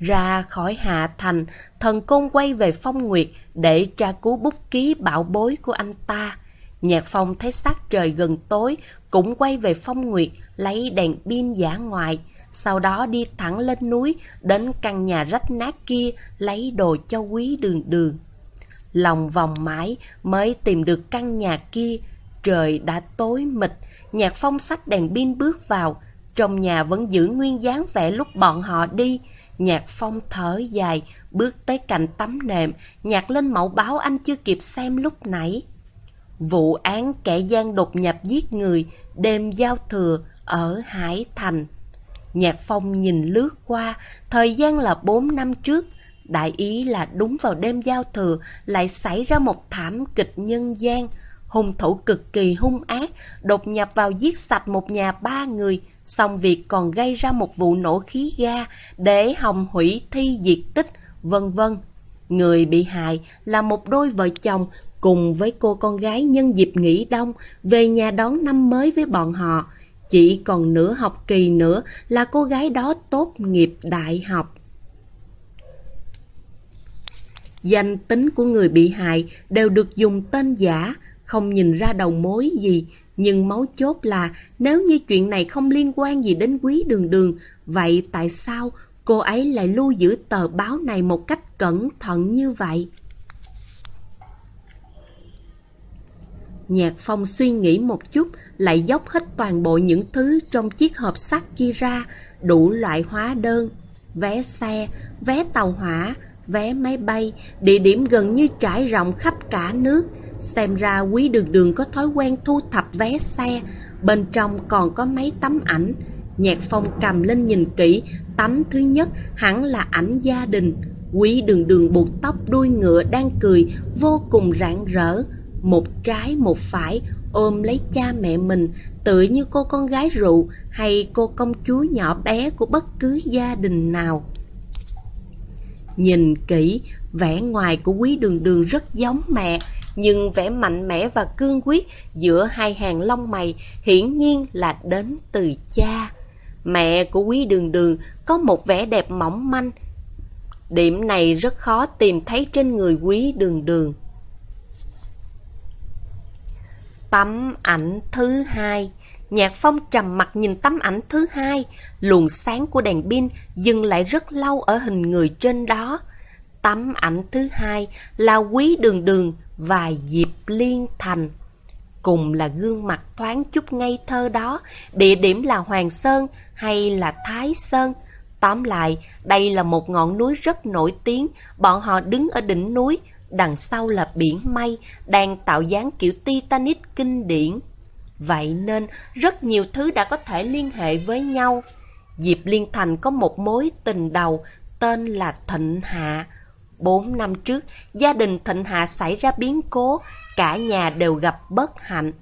Ra khỏi hạ thành, thần côn quay về phong nguyệt để tra cứu bút ký bảo bối của anh ta. Nhạc phong thấy sắc trời gần tối, cũng quay về phong nguyệt lấy đèn pin giả ngoại. Sau đó đi thẳng lên núi, đến căn nhà rách nát kia, lấy đồ cho quý đường đường. Lòng vòng mãi mới tìm được căn nhà kia, trời đã tối mịt, nhạc phong sách đèn pin bước vào. Trong nhà vẫn giữ nguyên dáng vẻ lúc bọn họ đi, Nhạc phong thở dài, bước tới cạnh tấm nệm, nhặt lên mẫu báo anh chưa kịp xem lúc nãy. Vụ án kẻ gian đột nhập giết người, đêm giao thừa ở Hải Thành. Nhạc phong nhìn lướt qua, thời gian là 4 năm trước. Đại ý là đúng vào đêm giao thừa lại xảy ra một thảm kịch nhân gian. Hung thủ cực kỳ hung ác, đột nhập vào giết sạch một nhà ba người, xong việc còn gây ra một vụ nổ khí ga để hòng hủy thi diệt tích, vân vân. Người bị hại là một đôi vợ chồng cùng với cô con gái nhân dịp nghỉ đông về nhà đón năm mới với bọn họ. Chỉ còn nửa học kỳ nữa là cô gái đó tốt nghiệp đại học. Danh tính của người bị hại đều được dùng tên giả, không nhìn ra đầu mối gì, nhưng máu chốt là nếu như chuyện này không liên quan gì đến quý đường đường, vậy tại sao cô ấy lại lưu giữ tờ báo này một cách cẩn thận như vậy? Nhạc Phong suy nghĩ một chút, lại dốc hết toàn bộ những thứ trong chiếc hộp sắt kia ra, đủ loại hóa đơn, vé xe, vé tàu hỏa, vé máy bay, địa điểm gần như trải rộng khắp cả nước, Xem ra quý đường đường có thói quen thu thập vé xe, bên trong còn có mấy tấm ảnh. Nhạc Phong cầm lên nhìn kỹ, tấm thứ nhất hẳn là ảnh gia đình. Quý đường đường buộc tóc đuôi ngựa đang cười, vô cùng rạng rỡ. Một trái một phải, ôm lấy cha mẹ mình, tự như cô con gái rượu hay cô công chúa nhỏ bé của bất cứ gia đình nào. Nhìn kỹ, vẻ ngoài của quý đường đường rất giống mẹ, nhưng vẻ mạnh mẽ và cương quyết giữa hai hàng lông mày hiển nhiên là đến từ cha. Mẹ của quý đường đường có một vẻ đẹp mỏng manh. Điểm này rất khó tìm thấy trên người quý đường đường. Tấm ảnh thứ hai Nhạc Phong trầm mặt nhìn tấm ảnh thứ hai, luồng sáng của đèn pin dừng lại rất lâu ở hình người trên đó. Tấm ảnh thứ hai là Quý Đường Đường và Diệp Liên Thành. Cùng là gương mặt thoáng chút ngây thơ đó, địa điểm là Hoàng Sơn hay là Thái Sơn. Tóm lại, đây là một ngọn núi rất nổi tiếng, bọn họ đứng ở đỉnh núi, đằng sau là biển mây, đang tạo dáng kiểu Titanic kinh điển. Vậy nên, rất nhiều thứ đã có thể liên hệ với nhau. Diệp Liên Thành có một mối tình đầu, tên là Thịnh Hạ. Bốn năm trước, gia đình Thịnh Hạ xảy ra biến cố, cả nhà đều gặp bất hạnh.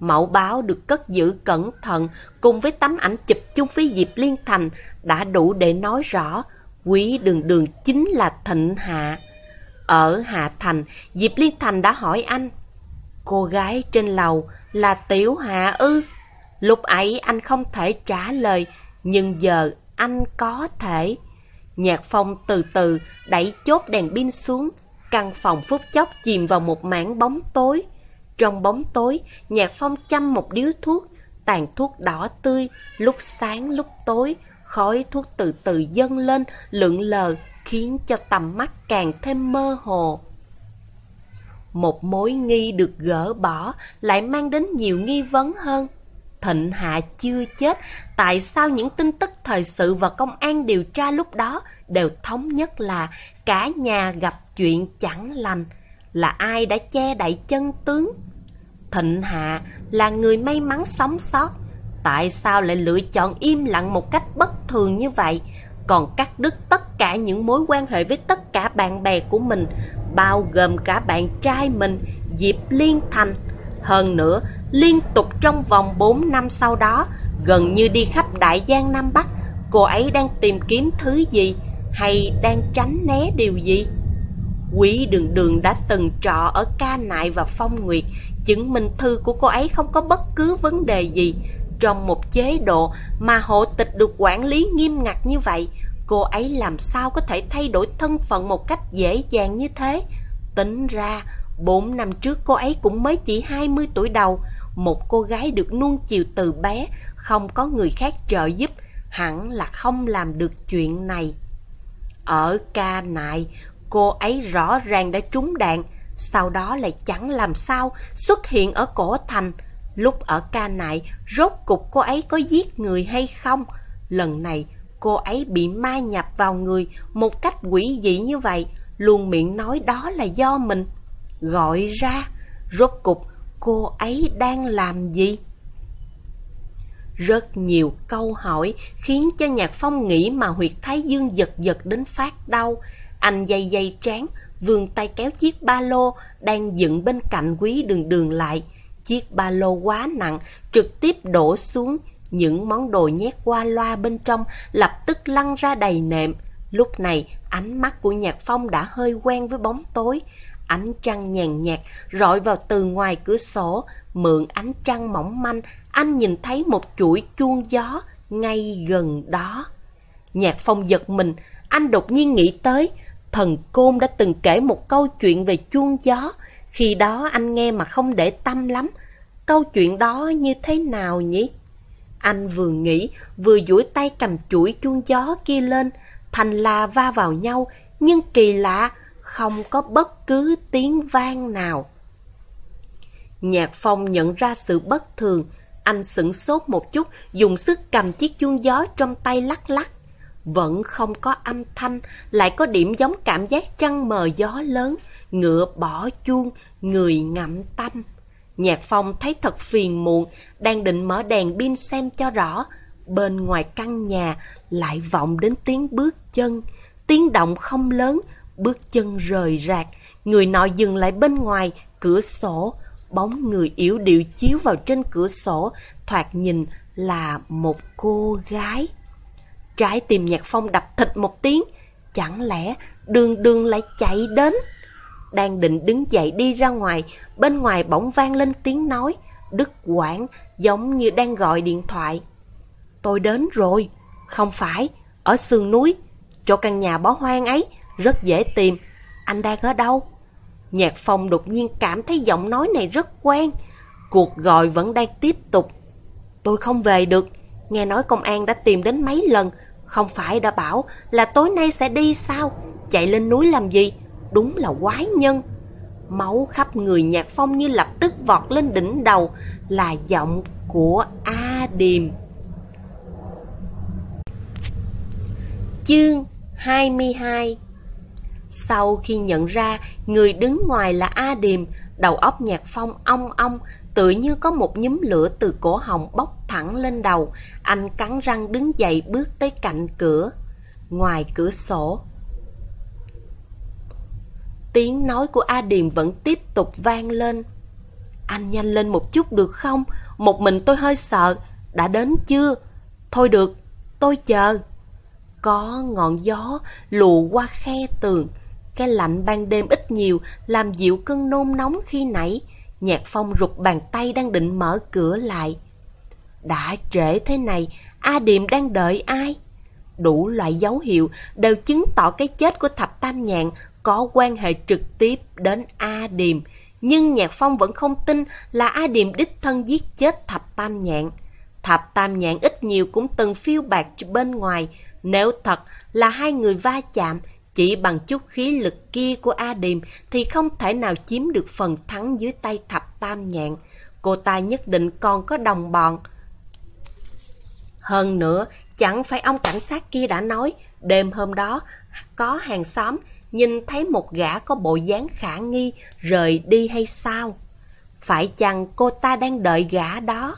Mẫu báo được cất giữ cẩn thận cùng với tấm ảnh chụp chung với Diệp Liên Thành đã đủ để nói rõ quý đường đường chính là Thịnh Hạ. Ở Hạ Thành, Diệp Liên Thành đã hỏi anh Cô gái trên lầu là Tiểu Hạ ư? Lúc ấy anh không thể trả lời, nhưng giờ anh có thể. Nhạc phong từ từ đẩy chốt đèn pin xuống, căn phòng phút chốc chìm vào một mảng bóng tối. Trong bóng tối, nhạc phong chăm một điếu thuốc, tàn thuốc đỏ tươi, lúc sáng lúc tối, khói thuốc từ từ dâng lên, lượn lờ, khiến cho tầm mắt càng thêm mơ hồ. Một mối nghi được gỡ bỏ lại mang đến nhiều nghi vấn hơn. Thịnh Hạ chưa chết, tại sao những tin tức thời sự và công an điều tra lúc đó đều thống nhất là cả nhà gặp chuyện chẳng lành, là ai đã che đậy chân tướng? Thịnh Hạ là người may mắn sống sót, tại sao lại lựa chọn im lặng một cách bất thường như vậy? còn cắt đứt tất cả những mối quan hệ với tất cả bạn bè của mình, bao gồm cả bạn trai mình, Diệp Liên Thành. Hơn nữa, liên tục trong vòng 4 năm sau đó, gần như đi khắp Đại Giang Nam Bắc, cô ấy đang tìm kiếm thứ gì hay đang tránh né điều gì? Quý đường đường đã từng trọ ở ca nại và phong nguyệt, chứng minh thư của cô ấy không có bất cứ vấn đề gì, trong một chế độ mà hộ tịch được quản lý nghiêm ngặt như vậy, cô ấy làm sao có thể thay đổi thân phận một cách dễ dàng như thế? Tính ra, bốn năm trước cô ấy cũng mới chỉ 20 tuổi đầu, một cô gái được nuông chiều từ bé, không có người khác trợ giúp, hẳn là không làm được chuyện này. Ở ca nại, cô ấy rõ ràng đã trúng đạn, sau đó lại chẳng làm sao xuất hiện ở cổ thành, Lúc ở ca nại, rốt cục cô ấy có giết người hay không? Lần này, cô ấy bị ma nhập vào người một cách quỷ dị như vậy, luôn miệng nói đó là do mình. Gọi ra, rốt cục cô ấy đang làm gì? Rất nhiều câu hỏi khiến cho Nhạc Phong nghĩ mà huyệt Thái Dương giật giật đến phát đau. Anh dây dây trán, vươn tay kéo chiếc ba lô đang dựng bên cạnh quý đường đường lại. Chiếc ba lô quá nặng, trực tiếp đổ xuống. Những món đồ nhét qua loa bên trong lập tức lăn ra đầy nệm. Lúc này, ánh mắt của Nhạc Phong đã hơi quen với bóng tối. Ánh trăng nhàn nhạt rọi vào từ ngoài cửa sổ, mượn ánh trăng mỏng manh, anh nhìn thấy một chuỗi chuông gió ngay gần đó. Nhạc Phong giật mình, anh đột nhiên nghĩ tới, thần côn đã từng kể một câu chuyện về chuông gió, khi đó anh nghe mà không để tâm lắm. Câu chuyện đó như thế nào nhỉ? Anh vừa nghĩ, vừa duỗi tay cầm chuỗi chuông gió kia lên, thành là va vào nhau, nhưng kỳ lạ, không có bất cứ tiếng vang nào. Nhạc phong nhận ra sự bất thường, anh sửng sốt một chút, dùng sức cầm chiếc chuông gió trong tay lắc lắc. Vẫn không có âm thanh, lại có điểm giống cảm giác trăng mờ gió lớn, ngựa bỏ chuông, người ngậm tâm. Nhạc Phong thấy thật phiền muộn, đang định mở đèn pin xem cho rõ. Bên ngoài căn nhà lại vọng đến tiếng bước chân. Tiếng động không lớn, bước chân rời rạc. Người nọ dừng lại bên ngoài, cửa sổ. Bóng người yếu điệu chiếu vào trên cửa sổ, thoạt nhìn là một cô gái. Trái tim nhạc phong đập thịt một tiếng, chẳng lẽ đường đường lại chạy đến? Đang định đứng dậy đi ra ngoài, bên ngoài bỗng vang lên tiếng nói, đứt quãng giống như đang gọi điện thoại. Tôi đến rồi, không phải, ở sườn núi, chỗ căn nhà bó hoang ấy, rất dễ tìm. Anh đang ở đâu? Nhạc phong đột nhiên cảm thấy giọng nói này rất quen. Cuộc gọi vẫn đang tiếp tục. Tôi không về được, nghe nói công an đã tìm đến mấy lần, không phải đã bảo là tối nay sẽ đi sao? Chạy lên núi làm gì? Đúng là quái nhân. Máu khắp người nhạc phong như lập tức vọt lên đỉnh đầu là giọng của A Điềm. Chương 22 sau khi nhận ra người đứng ngoài là A Điềm, đầu óc nhạc phong ong ong, tự như có một nhúm lửa từ cổ họng bốc thẳng lên đầu. Anh cắn răng đứng dậy bước tới cạnh cửa. Ngoài cửa sổ, tiếng nói của A Điềm vẫn tiếp tục vang lên. Anh nhanh lên một chút được không? Một mình tôi hơi sợ. Đã đến chưa? Thôi được, tôi chờ. Có ngọn gió lùa qua khe tường. Cái lạnh ban đêm ít nhiều làm dịu cơn nôn nóng khi nãy. Nhạc phong rụt bàn tay đang định mở cửa lại. Đã trễ thế này, A Điềm đang đợi ai? Đủ loại dấu hiệu đều chứng tỏ cái chết của Thập Tam Nhạn có quan hệ trực tiếp đến A Điềm. Nhưng Nhạc Phong vẫn không tin là A Điềm đích thân giết chết Thập Tam Nhạn. Thập Tam Nhạn ít nhiều cũng từng phiêu bạc bên ngoài. Nếu thật là hai người va chạm, chỉ bằng chút khí lực kia của A Điềm thì không thể nào chiếm được phần thắng dưới tay Thập Tam Nhạn. Cô ta nhất định còn có đồng bọn. Hơn nữa, chẳng phải ông cảnh sát kia đã nói, đêm hôm đó có hàng xóm nhìn thấy một gã có bộ dáng khả nghi rời đi hay sao? Phải chăng cô ta đang đợi gã đó?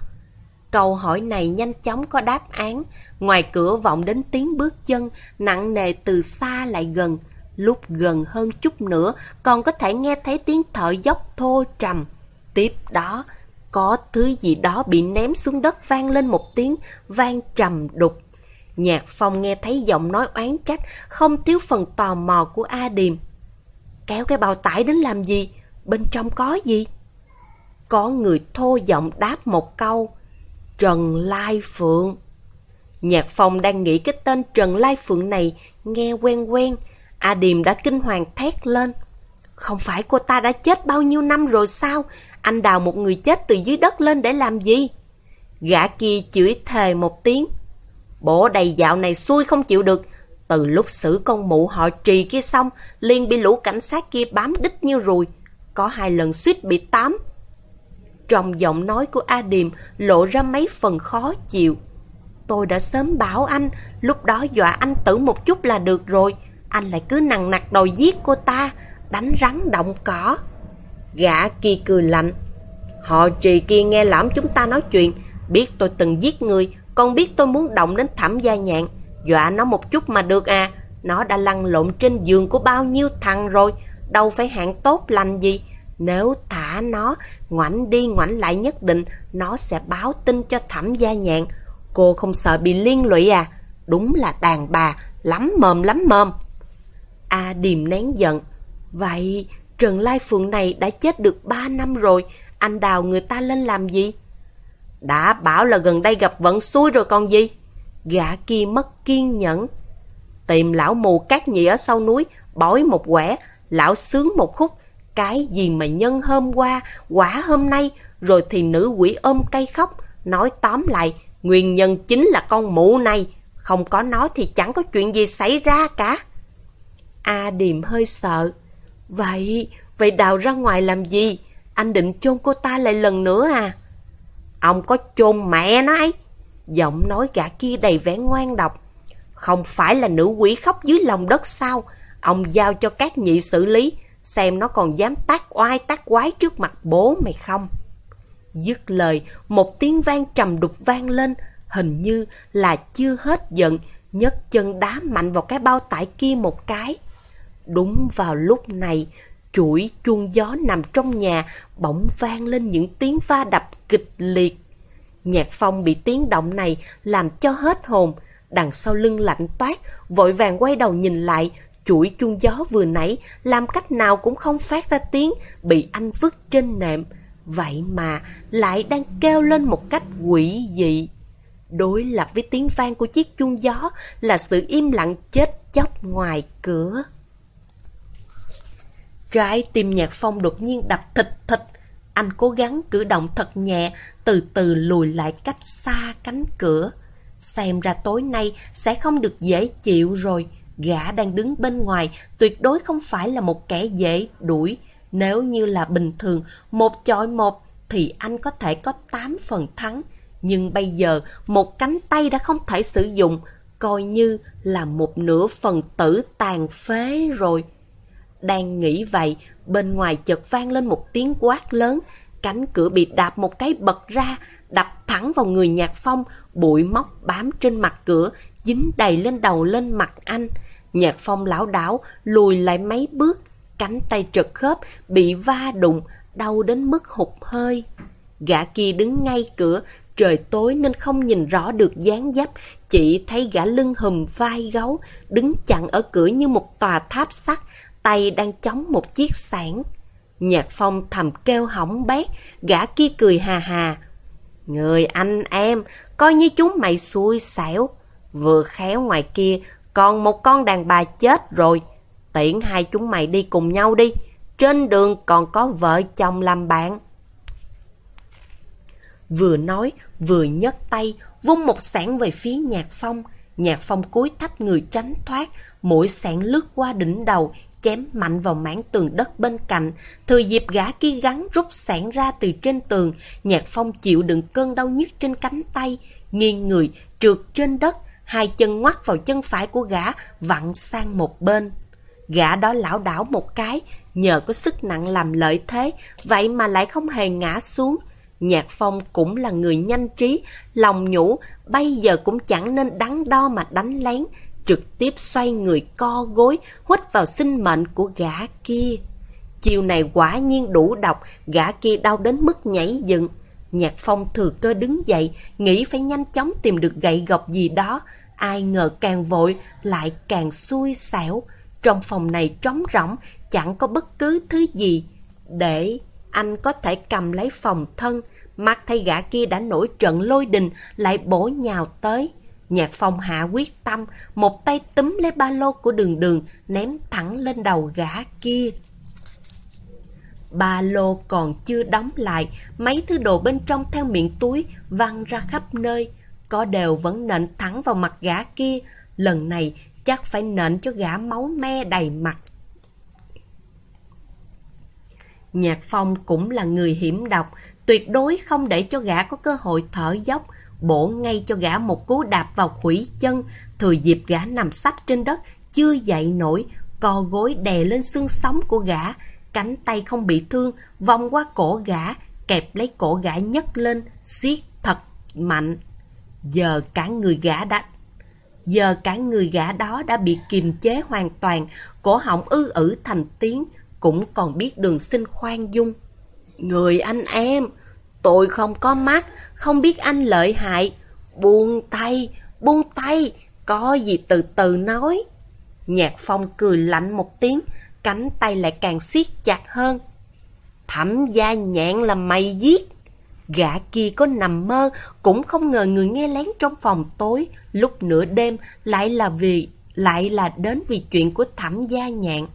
Câu hỏi này nhanh chóng có đáp án. Ngoài cửa vọng đến tiếng bước chân, nặng nề từ xa lại gần. Lúc gần hơn chút nữa, còn có thể nghe thấy tiếng thở dốc thô trầm. Tiếp đó, có thứ gì đó bị ném xuống đất vang lên một tiếng, vang trầm đục. Nhạc Phong nghe thấy giọng nói oán trách, không thiếu phần tò mò của A Điềm. Kéo cái bao tải đến làm gì? Bên trong có gì? Có người thô giọng đáp một câu. Trần Lai Phượng. Nhạc Phong đang nghĩ cái tên Trần Lai Phượng này nghe quen quen. A Điềm đã kinh hoàng thét lên. Không phải cô ta đã chết bao nhiêu năm rồi sao? Anh đào một người chết từ dưới đất lên để làm gì? Gã kia chửi thề một tiếng. Bộ đầy dạo này xui không chịu được. Từ lúc xử con mụ họ trì kia xong, liền bị lũ cảnh sát kia bám đích như ruồi. Có hai lần suýt bị tám. Trong giọng nói của A Điềm lộ ra mấy phần khó chịu. Tôi đã sớm bảo anh, lúc đó dọa anh tử một chút là được rồi. Anh lại cứ nằng nặc đòi giết cô ta, đánh rắn động cỏ. Gã kia cười lạnh. Họ trì kia nghe lõm chúng ta nói chuyện, biết tôi từng giết người, con biết tôi muốn động đến thẩm gia nhạn, dọa nó một chút mà được à. Nó đã lăn lộn trên giường của bao nhiêu thằng rồi, đâu phải hạng tốt lành gì. Nếu thả nó, ngoảnh đi ngoảnh lại nhất định, nó sẽ báo tin cho thẩm gia nhạn. Cô không sợ bị liên lụy à? Đúng là đàn bà, lắm mồm lắm mồm. A điềm nén giận. Vậy, Trần Lai Phượng này đã chết được 3 năm rồi, anh đào người ta lên làm gì? Đã bảo là gần đây gặp vận xui rồi còn gì? Gã kia mất kiên nhẫn. Tìm lão mù cát nhị ở sau núi, bói một quẻ, lão sướng một khúc. Cái gì mà nhân hôm qua, quả hôm nay, rồi thì nữ quỷ ôm cây khóc. Nói tóm lại, nguyên nhân chính là con mụ này. Không có nó thì chẳng có chuyện gì xảy ra cả. A Điềm hơi sợ. Vậy, vậy đào ra ngoài làm gì? Anh định chôn cô ta lại lần nữa à? Ông có chôn mẹ nó ấy. Giọng nói gã kia đầy vẻ ngoan độc. Không phải là nữ quỷ khóc dưới lòng đất sao? Ông giao cho các nhị xử lý, xem nó còn dám tác oai tác quái trước mặt bố mày không. Dứt lời, một tiếng vang trầm đục vang lên, hình như là chưa hết giận, nhấc chân đá mạnh vào cái bao tải kia một cái. Đúng vào lúc này, chuỗi chuông gió nằm trong nhà bỗng vang lên những tiếng va đập kịch liệt. Nhạc phong bị tiếng động này làm cho hết hồn, đằng sau lưng lạnh toát, vội vàng quay đầu nhìn lại, chuỗi chuông gió vừa nãy làm cách nào cũng không phát ra tiếng, bị anh vứt trên nệm. Vậy mà lại đang kêu lên một cách quỷ dị. Đối lập với tiếng vang của chiếc chuông gió là sự im lặng chết chóc ngoài cửa. Trái tim nhạc phong đột nhiên đập thịt thịt. Anh cố gắng cử động thật nhẹ, từ từ lùi lại cách xa cánh cửa. Xem ra tối nay sẽ không được dễ chịu rồi. Gã đang đứng bên ngoài tuyệt đối không phải là một kẻ dễ đuổi. Nếu như là bình thường, một chọi một thì anh có thể có 8 phần thắng. Nhưng bây giờ một cánh tay đã không thể sử dụng, coi như là một nửa phần tử tàn phế rồi. Đang nghĩ vậy, bên ngoài chợt vang lên một tiếng quát lớn, cánh cửa bị đạp một cái bật ra, đập thẳng vào người nhạc phong, bụi móc bám trên mặt cửa, dính đầy lên đầu lên mặt anh. Nhạc phong lão đảo lùi lại mấy bước, cánh tay trật khớp, bị va đụng, đau đến mức hụt hơi. Gã kia đứng ngay cửa, trời tối nên không nhìn rõ được dáng dấp, chỉ thấy gã lưng hùm vai gấu, đứng chặn ở cửa như một tòa tháp sắt, tay đang chống một chiếc sảng. Nhạc phong thầm kêu hỏng bét, gã kia cười hà hà. Người anh em, coi như chúng mày xui xẻo. Vừa khéo ngoài kia, còn một con đàn bà chết rồi. Tiễn hai chúng mày đi cùng nhau đi. Trên đường còn có vợ chồng làm bạn. Vừa nói, vừa nhấc tay, vung một sảng về phía nhạc phong. Nhạc phong cúi thấp người tránh thoát, mỗi sảng lướt qua đỉnh đầu, chém mạnh vào mảng tường đất bên cạnh. Thừa dịp gã kia gắn rút sảng ra từ trên tường, Nhạc Phong chịu đựng cơn đau nhức trên cánh tay, nghiêng người, trượt trên đất, hai chân ngoắt vào chân phải của gã, vặn sang một bên. Gã đó lão đảo một cái, nhờ có sức nặng làm lợi thế, vậy mà lại không hề ngã xuống. Nhạc Phong cũng là người nhanh trí, lòng nhủ, bây giờ cũng chẳng nên đắn đo mà đánh lén, trực tiếp xoay người co gối, hút vào sinh mệnh của gã kia. Chiều này quả nhiên đủ độc, gã kia đau đến mức nhảy dựng. Nhạc phong thừa cơ đứng dậy, nghĩ phải nhanh chóng tìm được gậy gộc gì đó. Ai ngờ càng vội, lại càng xui xẻo. Trong phòng này trống rỗng, chẳng có bất cứ thứ gì. Để anh có thể cầm lấy phòng thân, mắt thấy gã kia đã nổi trận lôi đình, lại bổ nhào tới. Nhạc phong hạ quyết tâm, một tay túm lấy ba lô của đường đường, ném thẳng lên đầu gã kia. Ba lô còn chưa đóng lại, mấy thứ đồ bên trong theo miệng túi văng ra khắp nơi. Có đều vẫn nện thẳng vào mặt gã kia, lần này chắc phải nện cho gã máu me đầy mặt. Nhạc Phong cũng là người hiểm độc, tuyệt đối không để cho gã có cơ hội thở dốc, bổ ngay cho gã một cú đạp vào khủy chân, thừa dịp gã nằm sắp trên đất, chưa dậy nổi, co gối đè lên xương sống của gã, cánh tay không bị thương, vòng qua cổ gã, kẹp lấy cổ gã nhấc lên, siết thật mạnh. Giờ cả người gã đã... Giờ cả người gã đó đã bị kiềm chế hoàn toàn, cổ họng ư ử thành tiếng, cũng còn biết đường xin khoan dung. Người anh em, Tôi không có mắt, không biết anh lợi hại. Buông tay, buông tay, có gì từ từ nói. Nhạc phong cười lạnh một tiếng, cánh tay lại càng siết chặt hơn. Thẩm gia nhạn là mày giết. Gã kia có nằm mơ, cũng không ngờ người nghe lén trong phòng tối, lúc nửa đêm lại là vì lại là đến vì chuyện của thẩm gia nhạn.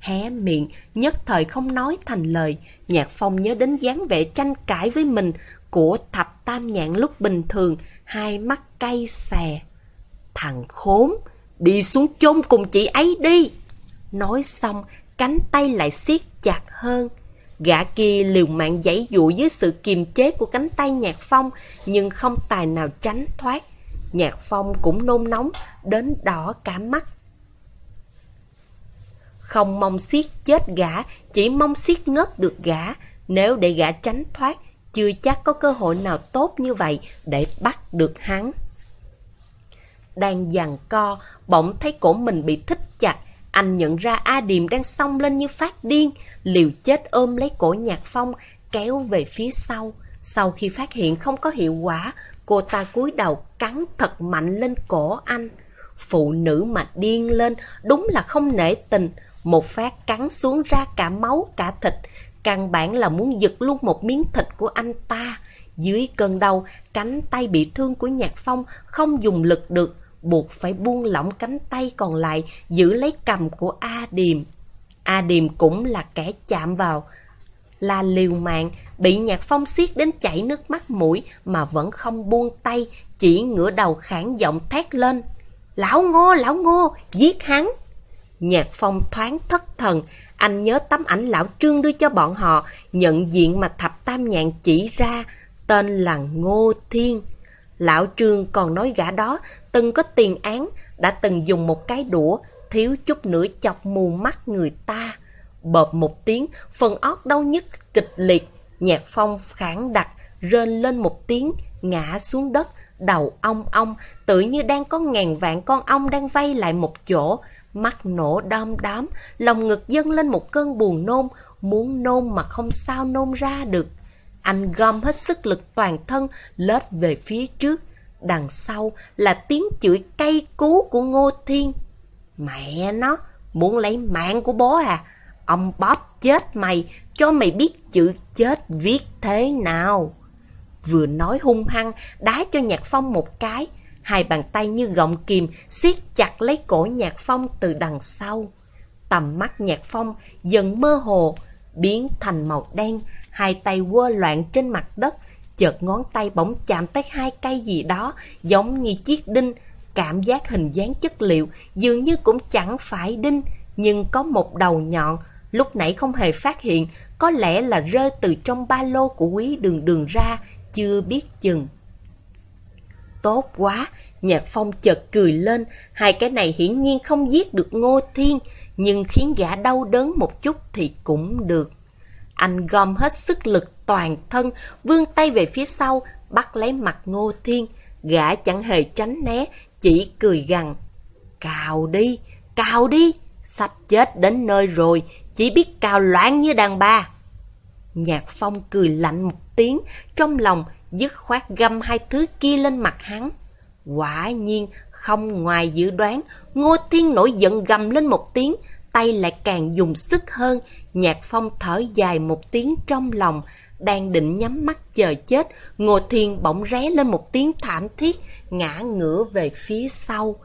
Hé miệng, nhất thời không nói thành lời, Nhạc Phong nhớ đến dáng vẻ tranh cãi với mình của thập tam nhạn lúc bình thường, hai mắt cay xè. Thằng khốn, đi xuống chôn cùng chị ấy đi. Nói xong, cánh tay lại siết chặt hơn. Gã kia liều mạng giãy dụ dưới sự kiềm chế của cánh tay Nhạc Phong, nhưng không tài nào tránh thoát. Nhạc Phong cũng nôn nóng, đến đỏ cả mắt. Không mong siết chết gã, chỉ mong siết ngất được gã. Nếu để gã tránh thoát, chưa chắc có cơ hội nào tốt như vậy để bắt được hắn. Đang giằng co, bỗng thấy cổ mình bị thích chặt. Anh nhận ra A Điềm đang xông lên như phát điên, liều chết ôm lấy cổ Nhạc Phong, kéo về phía sau. Sau khi phát hiện không có hiệu quả, cô ta cúi đầu cắn thật mạnh lên cổ anh. Phụ nữ mà điên lên, đúng là không nể tình. Một phát cắn xuống ra cả máu cả thịt, căn bản là muốn giật luôn một miếng thịt của anh ta. Dưới cơn đau, cánh tay bị thương của Nhạc Phong không dùng lực được, buộc phải buông lỏng cánh tay còn lại giữ lấy cầm của A Điềm. A Điềm cũng là kẻ chạm vào. Là liều mạng, bị Nhạc Phong siết đến chảy nước mắt mũi mà vẫn không buông tay, chỉ ngửa đầu khản giọng thét lên. Lão Ngô, Lão Ngô, giết hắn! Nhạc Phong thoáng thất thần, anh nhớ tấm ảnh lão Trương đưa cho bọn họ, nhận diện mà thập tam nhạn chỉ ra, tên là Ngô Thiên. Lão Trương còn nói gã đó từng có tiền án, đã từng dùng một cái đũa, thiếu chút nữa chọc mù mắt người ta. Bợp một tiếng, phần ót đau nhức kịch liệt, nhạc phong khản đặt, rên lên một tiếng, ngã xuống đất, đầu ong ong, tự như đang có ngàn vạn con ong đang vây lại một chỗ, mắt nổ đom đóm, lòng ngực dâng lên một cơn buồn nôn, muốn nôn mà không sao nôn ra được. Anh gom hết sức lực toàn thân, lết về phía trước. Đằng sau là tiếng chửi cay cú của Ngô Thiên. Mẹ nó, muốn lấy mạng của bố à? Ông bóp chết mày, cho mày biết chữ chết viết thế nào. Vừa nói hung hăng, đá cho Nhạc Phong một cái. Hai bàn tay như gọng kìm siết chặt lấy cổ Nhạc Phong từ đằng sau. Tầm mắt Nhạc Phong dần mơ hồ, biến thành màu đen, hai tay quơ loạn trên mặt đất, chợt ngón tay bỗng chạm tới hai cây gì đó, giống như chiếc đinh, cảm giác hình dáng chất liệu dường như cũng chẳng phải đinh, nhưng có một đầu nhọn, lúc nãy không hề phát hiện, có lẽ là rơi từ trong ba lô của quý đường đường ra, chưa biết chừng. Tốt quá, Nhạc Phong chợt cười lên, hai cái này hiển nhiên không giết được Ngô Thiên, nhưng khiến gã đau đớn một chút thì cũng được. Anh gom hết sức lực toàn thân, vươn tay về phía sau, bắt lấy mặt Ngô Thiên. Gã chẳng hề tránh né, chỉ cười gằn. Cào đi, cào đi, sắp chết đến nơi rồi, chỉ biết cào loạn như đàn bà. Nhạc Phong cười lạnh một tiếng, trong lòng dứt khoát găm hai thứ kia lên mặt hắn. Quả nhiên, không ngoài dự đoán, Ngô Thiên nổi giận gầm lên một tiếng, tay lại càng dùng sức hơn. Nhạc Phong thở dài một tiếng trong lòng, đang định nhắm mắt chờ chết, Ngô Thiên bỗng ré lên một tiếng thảm thiết, ngã ngửa về phía sau.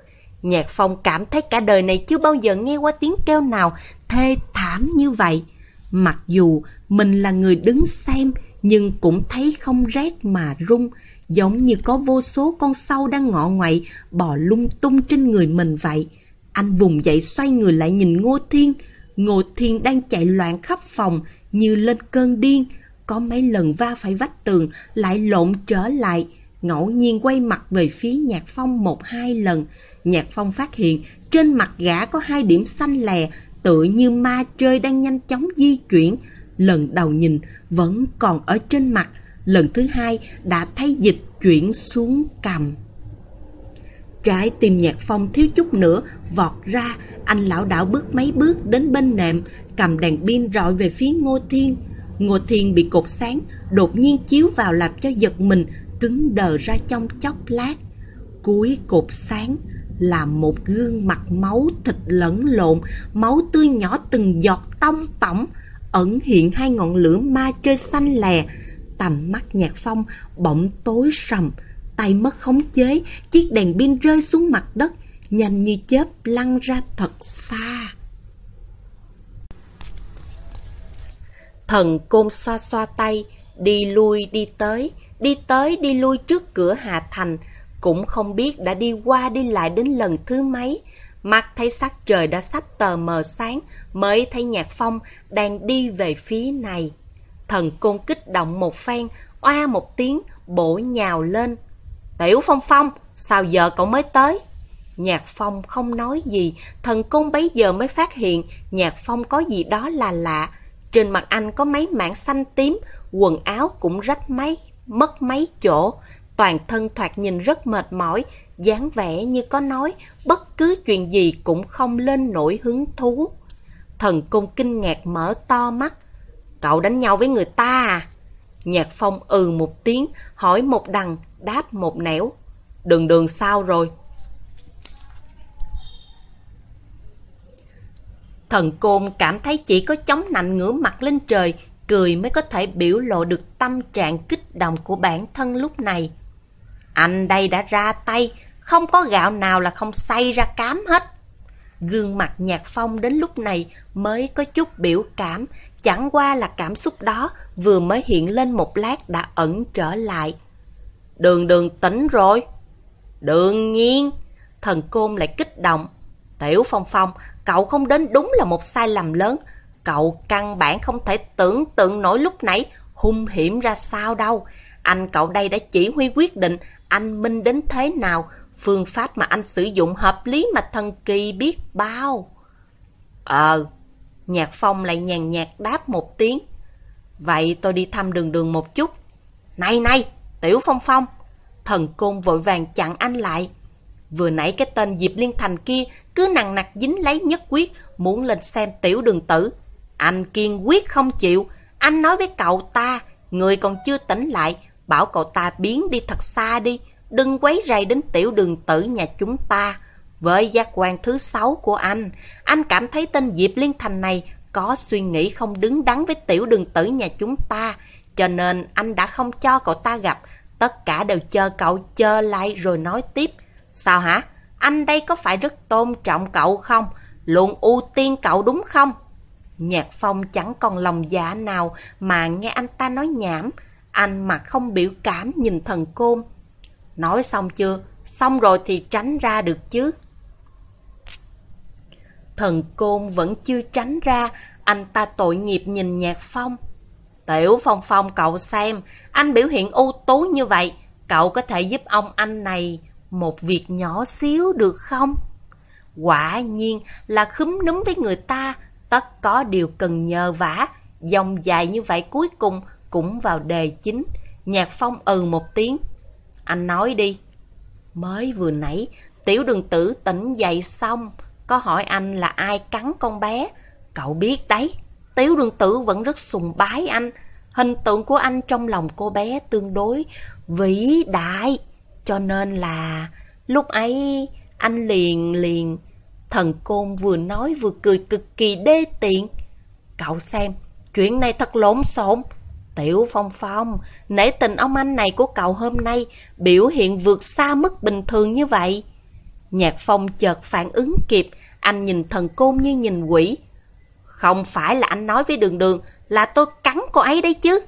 Nhạc Phong cảm thấy cả đời này chưa bao giờ nghe qua tiếng kêu nào thê thảm như vậy. Mặc dù mình là người đứng xem, nhưng cũng thấy không rét mà run, giống như có vô số con sâu đang ngọ ngoại bò lung tung trên người mình vậy. Anh vùng dậy xoay người lại nhìn Ngô Thiên. Ngô Thiên đang chạy loạn khắp phòng, như lên cơn điên. Có mấy lần va phải vách tường, lại lộn trở lại. Ngẫu nhiên quay mặt về phía Nhạc Phong một hai lần. Nhạc Phong phát hiện trên mặt gã có hai điểm xanh lè, tựa như ma chơi đang nhanh chóng di chuyển. Lần đầu nhìn vẫn còn ở trên mặt. Lần thứ hai đã thấy dịch chuyển xuống cằm. Trái tim nhạc phong thiếu chút nữa, vọt ra, anh lão đảo bước mấy bước đến bên nệm, cầm đèn pin rọi về phía Ngô Thiên. Ngô Thiên bị cột sáng, đột nhiên chiếu vào làm cho giật mình, cứng đờ ra trong chốc lát. Cuối cột sáng là một gương mặt máu thịt lẫn lộn, máu tươi nhỏ từng giọt tông tổng, ẩn hiện hai ngọn lửa ma chơi xanh lè. Tầm mắt nhạc phong bỗng tối sầm, tay mất khống chế, chiếc đèn pin rơi xuống mặt đất, nhanh như chớp lăn ra thật xa. Thần côn xoa xoa tay, đi lui đi tới, đi tới đi lui trước cửa Hà Thành, cũng không biết đã đi qua đi lại đến lần thứ mấy. mặt thấy sắc trời đã sắp tờ mờ sáng, mới thấy nhạc phong đang đi về phía này. Thần côn kích động một phen, oa một tiếng, bổ nhào lên, Tiểu Phong Phong, sao giờ cậu mới tới? Nhạc Phong không nói gì, thần Cung bấy giờ mới phát hiện Nhạc Phong có gì đó là lạ. Trên mặt anh có mấy mảng xanh tím, quần áo cũng rách mấy, mất mấy chỗ. Toàn thân thoạt nhìn rất mệt mỏi, dáng vẻ như có nói bất cứ chuyện gì cũng không lên nổi hứng thú. Thần cung kinh ngạc mở to mắt. Cậu đánh nhau với người ta à? Nhạc phong ừ một tiếng, hỏi một đằng, đáp một nẻo. Đường đường sao rồi? Thần côn cảm thấy chỉ có chống nạnh ngửa mặt lên trời, cười mới có thể biểu lộ được tâm trạng kích động của bản thân lúc này. Anh đây đã ra tay, không có gạo nào là không xay ra cám hết. Gương mặt nhạc phong đến lúc này mới có chút biểu cảm, chẳng qua là cảm xúc đó vừa mới hiện lên một lát đã ẩn trở lại. Đường đường tỉnh rồi. Đương nhiên, thần côn lại kích động. Tiểu Phong Phong, cậu không đến đúng là một sai lầm lớn. Cậu căn bản không thể tưởng tượng nổi lúc nãy hung hiểm ra sao đâu. Anh cậu đây đã chỉ huy quyết định anh minh đến thế nào, phương pháp mà anh sử dụng hợp lý mà thần kỳ biết bao. Ờ, Nhạc Phong lại nhàn nhạt đáp một tiếng. Vậy tôi đi thăm đường đường một chút. Này này, Tiểu Phong Phong. Thần côn vội vàng chặn anh lại. Vừa nãy cái tên Diệp Liên Thành kia cứ nặng nặc dính lấy nhất quyết, muốn lên xem tiểu đường tử. Anh kiên quyết không chịu, anh nói với cậu ta, người còn chưa tỉnh lại, bảo cậu ta biến đi thật xa đi, đừng quấy rầy đến tiểu đường tử nhà chúng ta. Với giác quan thứ sáu của anh, anh cảm thấy tên Diệp Liên Thành này có suy nghĩ không đứng đắn với tiểu đường tử nhà chúng ta, cho nên anh đã không cho cậu ta gặp, tất cả đều chờ cậu chờ lại rồi nói tiếp. Sao hả? Anh đây có phải rất tôn trọng cậu không? Luôn ưu tiên cậu đúng không? Nhạc Phong chẳng còn lòng dạ nào mà nghe anh ta nói nhảm. Anh mặt không biểu cảm nhìn thần côn. Nói xong chưa? Xong rồi thì tránh ra được chứ. Thần côn vẫn chưa tránh ra, anh ta tội nghiệp nhìn Nhạc Phong. Tiểu Phong Phong cậu xem, anh biểu hiện ưu tú như vậy, cậu có thể giúp ông anh này một việc nhỏ xíu được không? Quả nhiên là khúm núm với người ta, tất có điều cần nhờ vả. Dòng dài như vậy cuối cùng cũng vào đề chính. Nhạc Phong ừ một tiếng. Anh nói đi. Mới vừa nãy, tiểu đường tử tỉnh dậy xong, có hỏi anh là ai cắn con bé. Cậu biết đấy, tiểu đường tử vẫn rất sùng bái anh. Hình tượng của anh trong lòng cô bé tương đối vĩ đại. Cho nên là lúc ấy anh liền liền thần côn vừa nói vừa cười cực kỳ đê tiện. Cậu xem, chuyện này thật lộn xộn. Tiểu Phong Phong, nể tình ông anh này của cậu hôm nay biểu hiện vượt xa mức bình thường như vậy. Nhạc Phong chợt phản ứng kịp, anh nhìn thần côn như nhìn quỷ. Không phải là anh nói với đường đường là tôi cắn cô ấy đấy chứ.